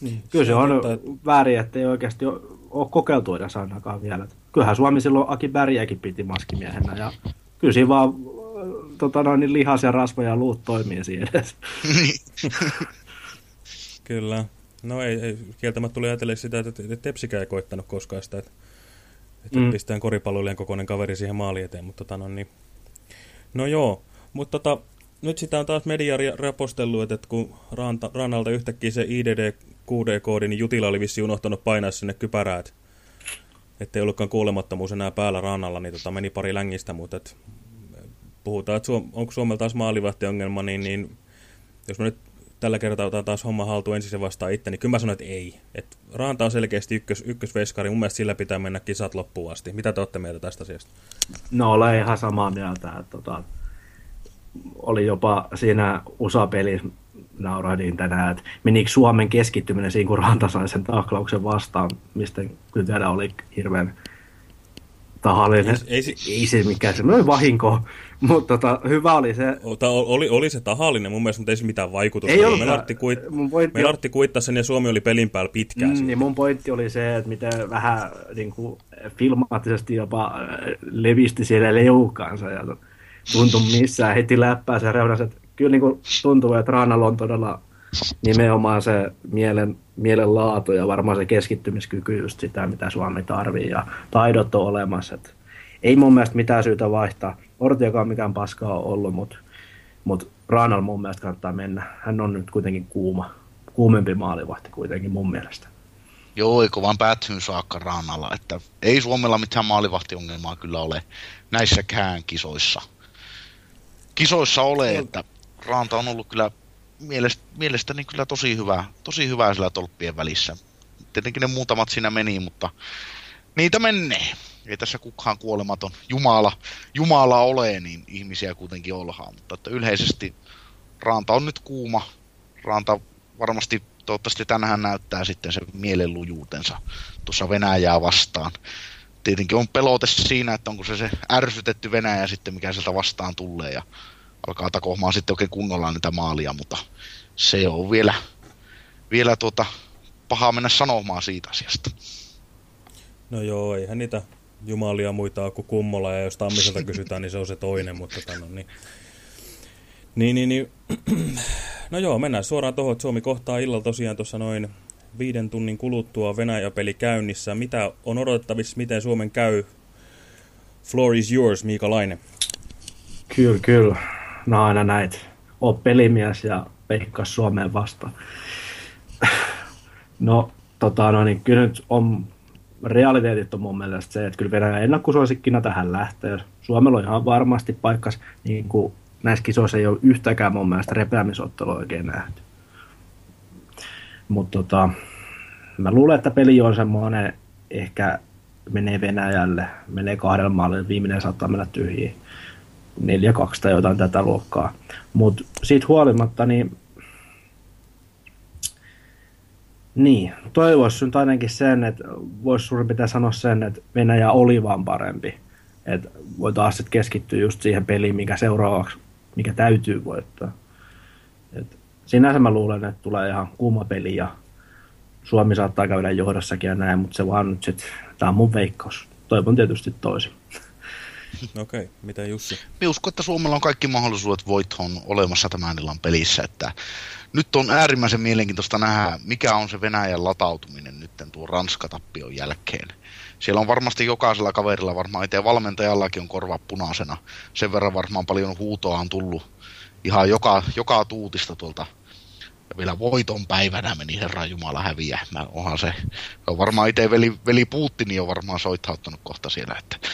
Niin, kyllä se on väärin, että ei oikeasti ole kokeiltu edes ainakaan vielä. Kyllähän Suomi silloin Aki Berjäkin piti maskimiehenä ja kyllä siinä vaan tota noin, niin lihas ja rasva ja luut toimii siinä edes. kyllä. No ei, ei kieltämättä tuli ajatella sitä, että Tepsikään ei koittanut koskaan sitä, että, että mm. pistään koripalloilijan kokoinen kaveri siihen maali eteen, mutta tota, no, niin. no joo, mutta tota, nyt sitä on taas media rapostellut, että kun Ranta, Rannalta yhtäkkiä se IDD 6D-koodi, niin Jutila oli vissi unohtanut painaa sinne kypärät. Että ei ollutkaan kuolemattomuus enää päällä Rannalla, niin tota meni pari längistä, mutta et, puhutaan, että Suom onko Suomella taas maalivahtiongelma, niin, niin jos me nyt tällä kertaa otetaan taas homma haltuun ensin se vastaa itse, niin kyllä mä sanoin, että ei. Et Raanta on selkeästi ykkös, ykkösveskari, mun mielestä sillä pitää mennä kisat loppuun asti. Mitä te olette mieltä tästä asiasta? No olen ihan samaa mieltä, että tota, oli jopa siinä USA-pelissä naurahdin tänään, että menikö Suomen keskittyminen siinä, kun Ranta sai sen taklauksen vastaan, mistä kyllä tiedä oli hirveän tahallinen. Ei, ei, ei se mikään semmoinen vahinko, mutta tota, hyvä oli se. Ota, oli, oli se tahallinen mun mielestä, mutta ei se mitään vaikutusta. Ei ollut. Melartti, kuit, Melartti kuittasi sen ja Suomi oli pelin päällä pitkään. Mm, niin mun pointti oli se, että miten vähän niin kuin, filmaattisesti jopa äh, levisti siellä leukaansa ja tuntui missään heti läppää se reunas, että kyllä niin kuin tuntuu, että Ranalla on todella nimenomaan se mielen, mielen laatu ja varmaan se keskittymiskyky just sitä, mitä Suomi tarvii ja taidot on olemassa. Et ei mun mielestä mitään syytä vaihtaa. Ortiakaan mikään paska on ollut, mutta mut Ranal mun mielestä kannattaa mennä. Hän on nyt kuitenkin kuuma, kuumempi maalivahti kuitenkin mun mielestä. Joo, eikö vaan päättyyn saakka Ranalla, että ei Suomella mitään maalivahtiongelmaa kyllä ole näissäkään kisoissa. Kisoissa ole, että Raanta on ollut kyllä mielestä, mielestäni kyllä tosi hyvä, tosi hyvä sillä tolppien välissä. Tietenkin ne muutamat siinä meni, mutta niitä menee. Ei tässä kukaan kuolematon Jumala, Jumala ole, niin ihmisiä kuitenkin ollaan. Mutta että yleisesti Raanta on nyt kuuma. Raanta varmasti toivottavasti tänään näyttää sitten se mielenlujuutensa tuossa Venäjää vastaan. Tietenkin on pelote siinä, että onko se se ärsytetty Venäjä sitten, mikä sieltä vastaan tulee. Ja alkaa takomaan sitten oikein kunnolla niitä maalia, mutta se on vielä, vielä tuota, pahaa mennä sanomaan siitä asiasta. No joo, eihän niitä jumalia muita ole kuin kummola, ja jos Tammiselta kysytään, niin se on se toinen, mutta tämän, niin, niin, niin, niin. No joo, mennään suoraan tuohon, että Suomi kohtaa illalla tosiaan tuossa noin viiden tunnin kuluttua Venäjä-peli käynnissä. Mitä on odotettavissa, miten Suomen käy? Floor is yours, Miika Laine. Kyllä, kyllä no aina näitä, oo pelimies ja peikkaa Suomeen vastaan. no, tota, no niin, kyllä nyt on, realiteetit on mun mielestä se, että kyllä Venäjä ennakkosuosikkina tähän lähtee. Suomella on ihan varmasti paikkas, niin kuin näissä kisoissa ei ole yhtäkään mun mielestä repeämisottelua oikein nähty. Mutta tota, mä luulen, että peli on semmoinen, ehkä menee Venäjälle, menee kahdella maalille, viimeinen saattaa mennä tyhjiin. 4-2 tai jotain tätä luokkaa. Mutta siitä huolimatta, niin niin, toivoisi nyt ainakin sen, että voisi suurin piirtein sanoa sen, että Venäjä oli vaan parempi. Että voi taas sitten keskittyä just siihen peliin, mikä seuraavaksi, mikä täytyy voittaa. Et sinänsä mä luulen, että tulee ihan kuuma peli ja Suomi saattaa käydä johdossakin ja näin, mutta se vaan nyt sitten, tämä on mun veikkaus. Toivon tietysti toisin. Okei, okay. mitä Jussi? Minä uskon, että Suomella on kaikki mahdollisuudet voittoon olemassa tämän illan pelissä, että nyt on äärimmäisen mielenkiintoista nähdä, mikä on se Venäjän latautuminen nyt tuo Ranskatappion jälkeen. Siellä on varmasti jokaisella kaverilla, varmaan itse valmentajallakin on korva punaisena. Sen verran varmaan paljon huutoa on tullut ihan joka, joka tuutista tuolta ja vielä voiton päivänä meni Herran Jumala häviämään. Onhan se, on varmaan itse veli, veli Putin on varmaan soittauttanut kohta siellä, että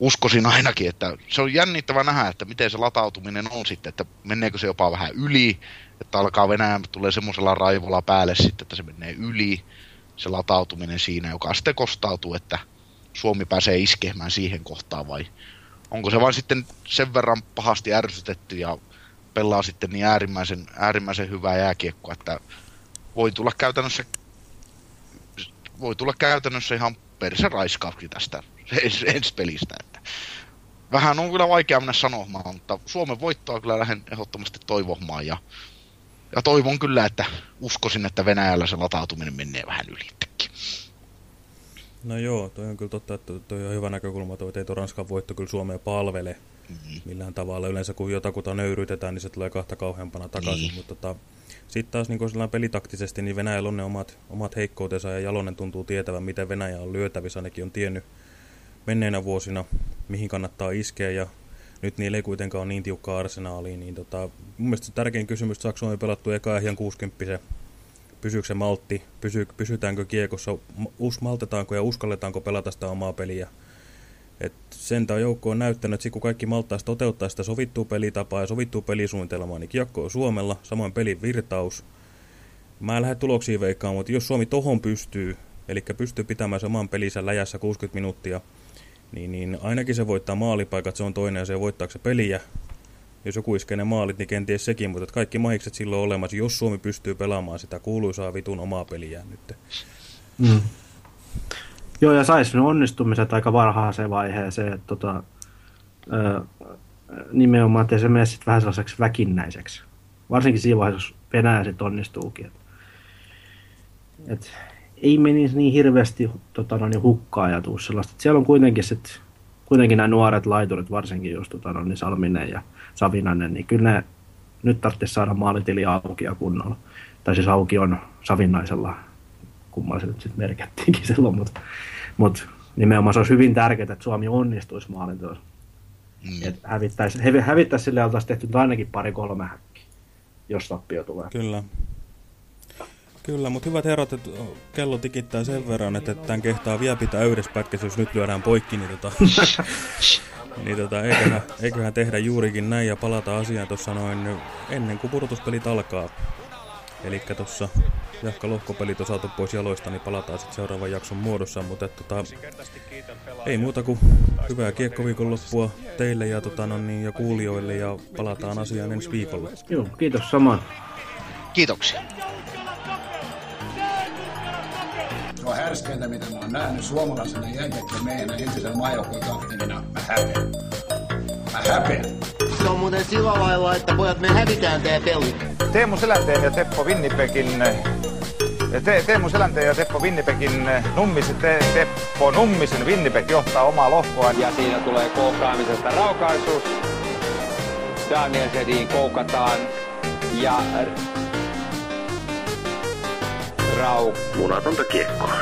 uskoisin ainakin, että se on jännittävä nähdä, että miten se latautuminen on sitten, että meneekö se jopa vähän yli, että alkaa Venäjä tulee semmoisella raivolla päälle sitten, että se menee yli, se latautuminen siinä, joka sitten kostautuu, että Suomi pääsee iskemään siihen kohtaan vai onko se vain sitten sen verran pahasti ärsytetty ja pelaa sitten niin äärimmäisen, äärimmäisen hyvää jääkiekkoa, että voi tulla käytännössä voi tulla käytännössä ihan perse raiskauksi tästä ens, ensi pelistä. Vähän on kyllä vaikea mennä sanomaan, mutta Suomen voittoa kyllä lähden ehdottomasti toivomaan ja, ja toivon kyllä, että uskoisin, että Venäjällä se latautuminen menee vähän ylittekin. No joo, toi on kyllä totta, että toi on hyvä näkökulma, toi, että ei tuo Ranskan voitto kyllä Suomea palvele mm -hmm. millään tavalla. Yleensä kun jotakuta nöyrytetään, niin se tulee kahta kauheampana takaisin. Niin. Mutta tota, sitten taas niin pelitaktisesti, niin Venäjällä on ne omat, omat heikkoutensa ja Jalonen tuntuu tietävän, miten Venäjä on lyötävissä. Ainakin on tiennyt menneinä vuosina, mihin kannattaa iskeä ja nyt niillä ei kuitenkaan ole niin tiukkaa arsenaaliin. Niin tota, mun mielestä tärkein kysymys, saako Suomi pelattu eka ihan 60 pysyykö se maltti, pysy, pysytäänkö kiekossa, maltetaanko ja uskalletaanko pelata sitä omaa peliä. Et sen tämä joukko on näyttänyt, että kun kaikki maltaisi toteuttaa sitä sovittua pelitapaa ja sovittua pelisuunnitelmaa, niin kiekko on Suomella, samoin pelin virtaus. Mä en lähde tuloksiin veikkaan, mutta jos Suomi tohon pystyy, eli pystyy pitämään saman pelissä läjässä 60 minuuttia, niin, niin ainakin se voittaa maalipaikat, se on toinen se voittaako se peliä. Jos joku iskee ne maalit, niin kenties sekin, mutta kaikki mahikset silloin on olemassa, jos Suomi pystyy pelaamaan sitä kuuluisaa vitun omaa peliä nyt. Mm. Joo, ja saisi ne onnistumiset aika varhaiseen vaiheeseen, että tota, ö, nimenomaan, että se menee sitten vähän sellaiseksi väkinnäiseksi. Varsinkin siinä vaiheessa, jos Venäjä sitten onnistuukin. Et, et, ei menisi niin hirveästi tota, no, niin hukkaa ja tuu sellaista. Et siellä on kuitenkin sit, kuitenkin nämä nuoret laiturit, varsinkin jos tota, no, niin Salminen ja Savinainen, niin kyllä ne nyt tarvitsisi saada maalitili auki ja kunnolla. Tai siis auki on Savinaisella, kumman se nyt sitten merkattiinkin silloin, mutta mut nimenomaan se olisi hyvin tärkeää, että Suomi onnistuisi maalinteossa. Mm. Että hävittäisi, hävittäisi sille oltaisiin tehty ainakin pari-kolme häkkiä, jos tappio tulee. Kyllä. Kyllä, mutta hyvät herrat, että kello tikittää sen verran, että tämän kehtaa vielä pitää yhdessä pätkässä, jos nyt lyödään poikki, niin, tota, niin tota, eiköhän, eiköhän tehdä juurikin näin ja palata asiaan tuossa noin ennen kuin pudotuspelit alkaa. Eli tuossa jahka lohkopelit on saatu pois jaloista, niin palataan sitten seuraavan jakson muodossa, mutta tota, ei muuta kuin hyvää kiekkoviikonloppua teille ja, tota, no niin, ja kuulijoille ja palataan asiaan ensi viikolla. Joo, kiitos samaan. Kiitoksia. On härskeintä, mitä mä oon nähnyt suomalaisena jääkiekkoa meidän entisen maajoukkojen kapteenina. Mä häpeän. Mä häpeän. Se on muuten sillä lailla, että pojat me hävitään tää peli. Teemu Selänteen ja Teppo Winnipegin te, Teemu Selänteen ja Teppo Winnipegin Nummisen, te, Teppo Nummisen Winnipeg johtaa omaa lohkoaan. Ja siinä tulee koukkaamisesta raukaisuus. Daniel Sedin koukataan ja Rau. Munatonta kiekkoa.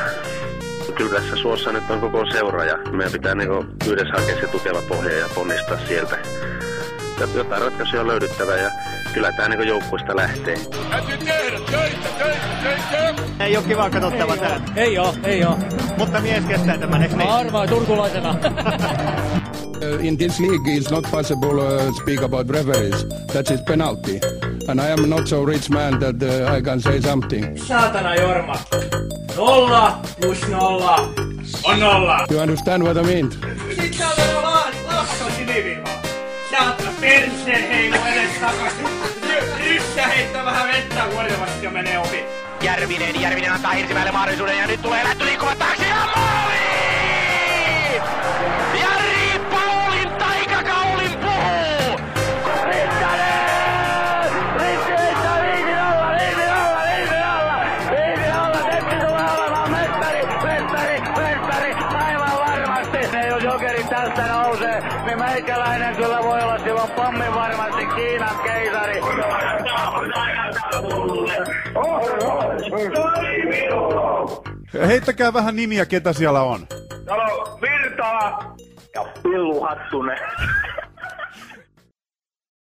Kyllä tässä suossa nyt on koko seura ja meidän pitää niinku yhdessä hakea se tukeva pohja ja ponnistaa sieltä. Jotain ratkaisuja on löydyttävä ja kyllä tämä niinku joukkuista lähtee. Täytyy tehdä töitä, töitä, töitä! Ei ole kiva katsottava tää. Ei oo, ei oo. Mutta mies kestää tämän, eikö niin? Arvaa turkulaisena. in this league, it's not possible to uh, speak about referees. That is penalty. and I am not so rich man that uh, I can say something. Saatana Jorma. Nolla plus nolla on nolla. You understand what I mean? Sit sä oot laan, laakko siniviivaa. Saatana perseen heilu edes takas. Ryssä heittää vähän vettä huolivasti ja menee ohi. Järvinen, Järvinen antaa Hirsimäelle mahdollisuuden ja nyt tulee lähtö liikkuvat taakse ja meikäläinen kyllä voi olla silloin pommin varmasti Kiinan keisari. Heittäkää vähän nimiä, ketä siellä on. Täällä on Virtala ja Pillu Hattunen.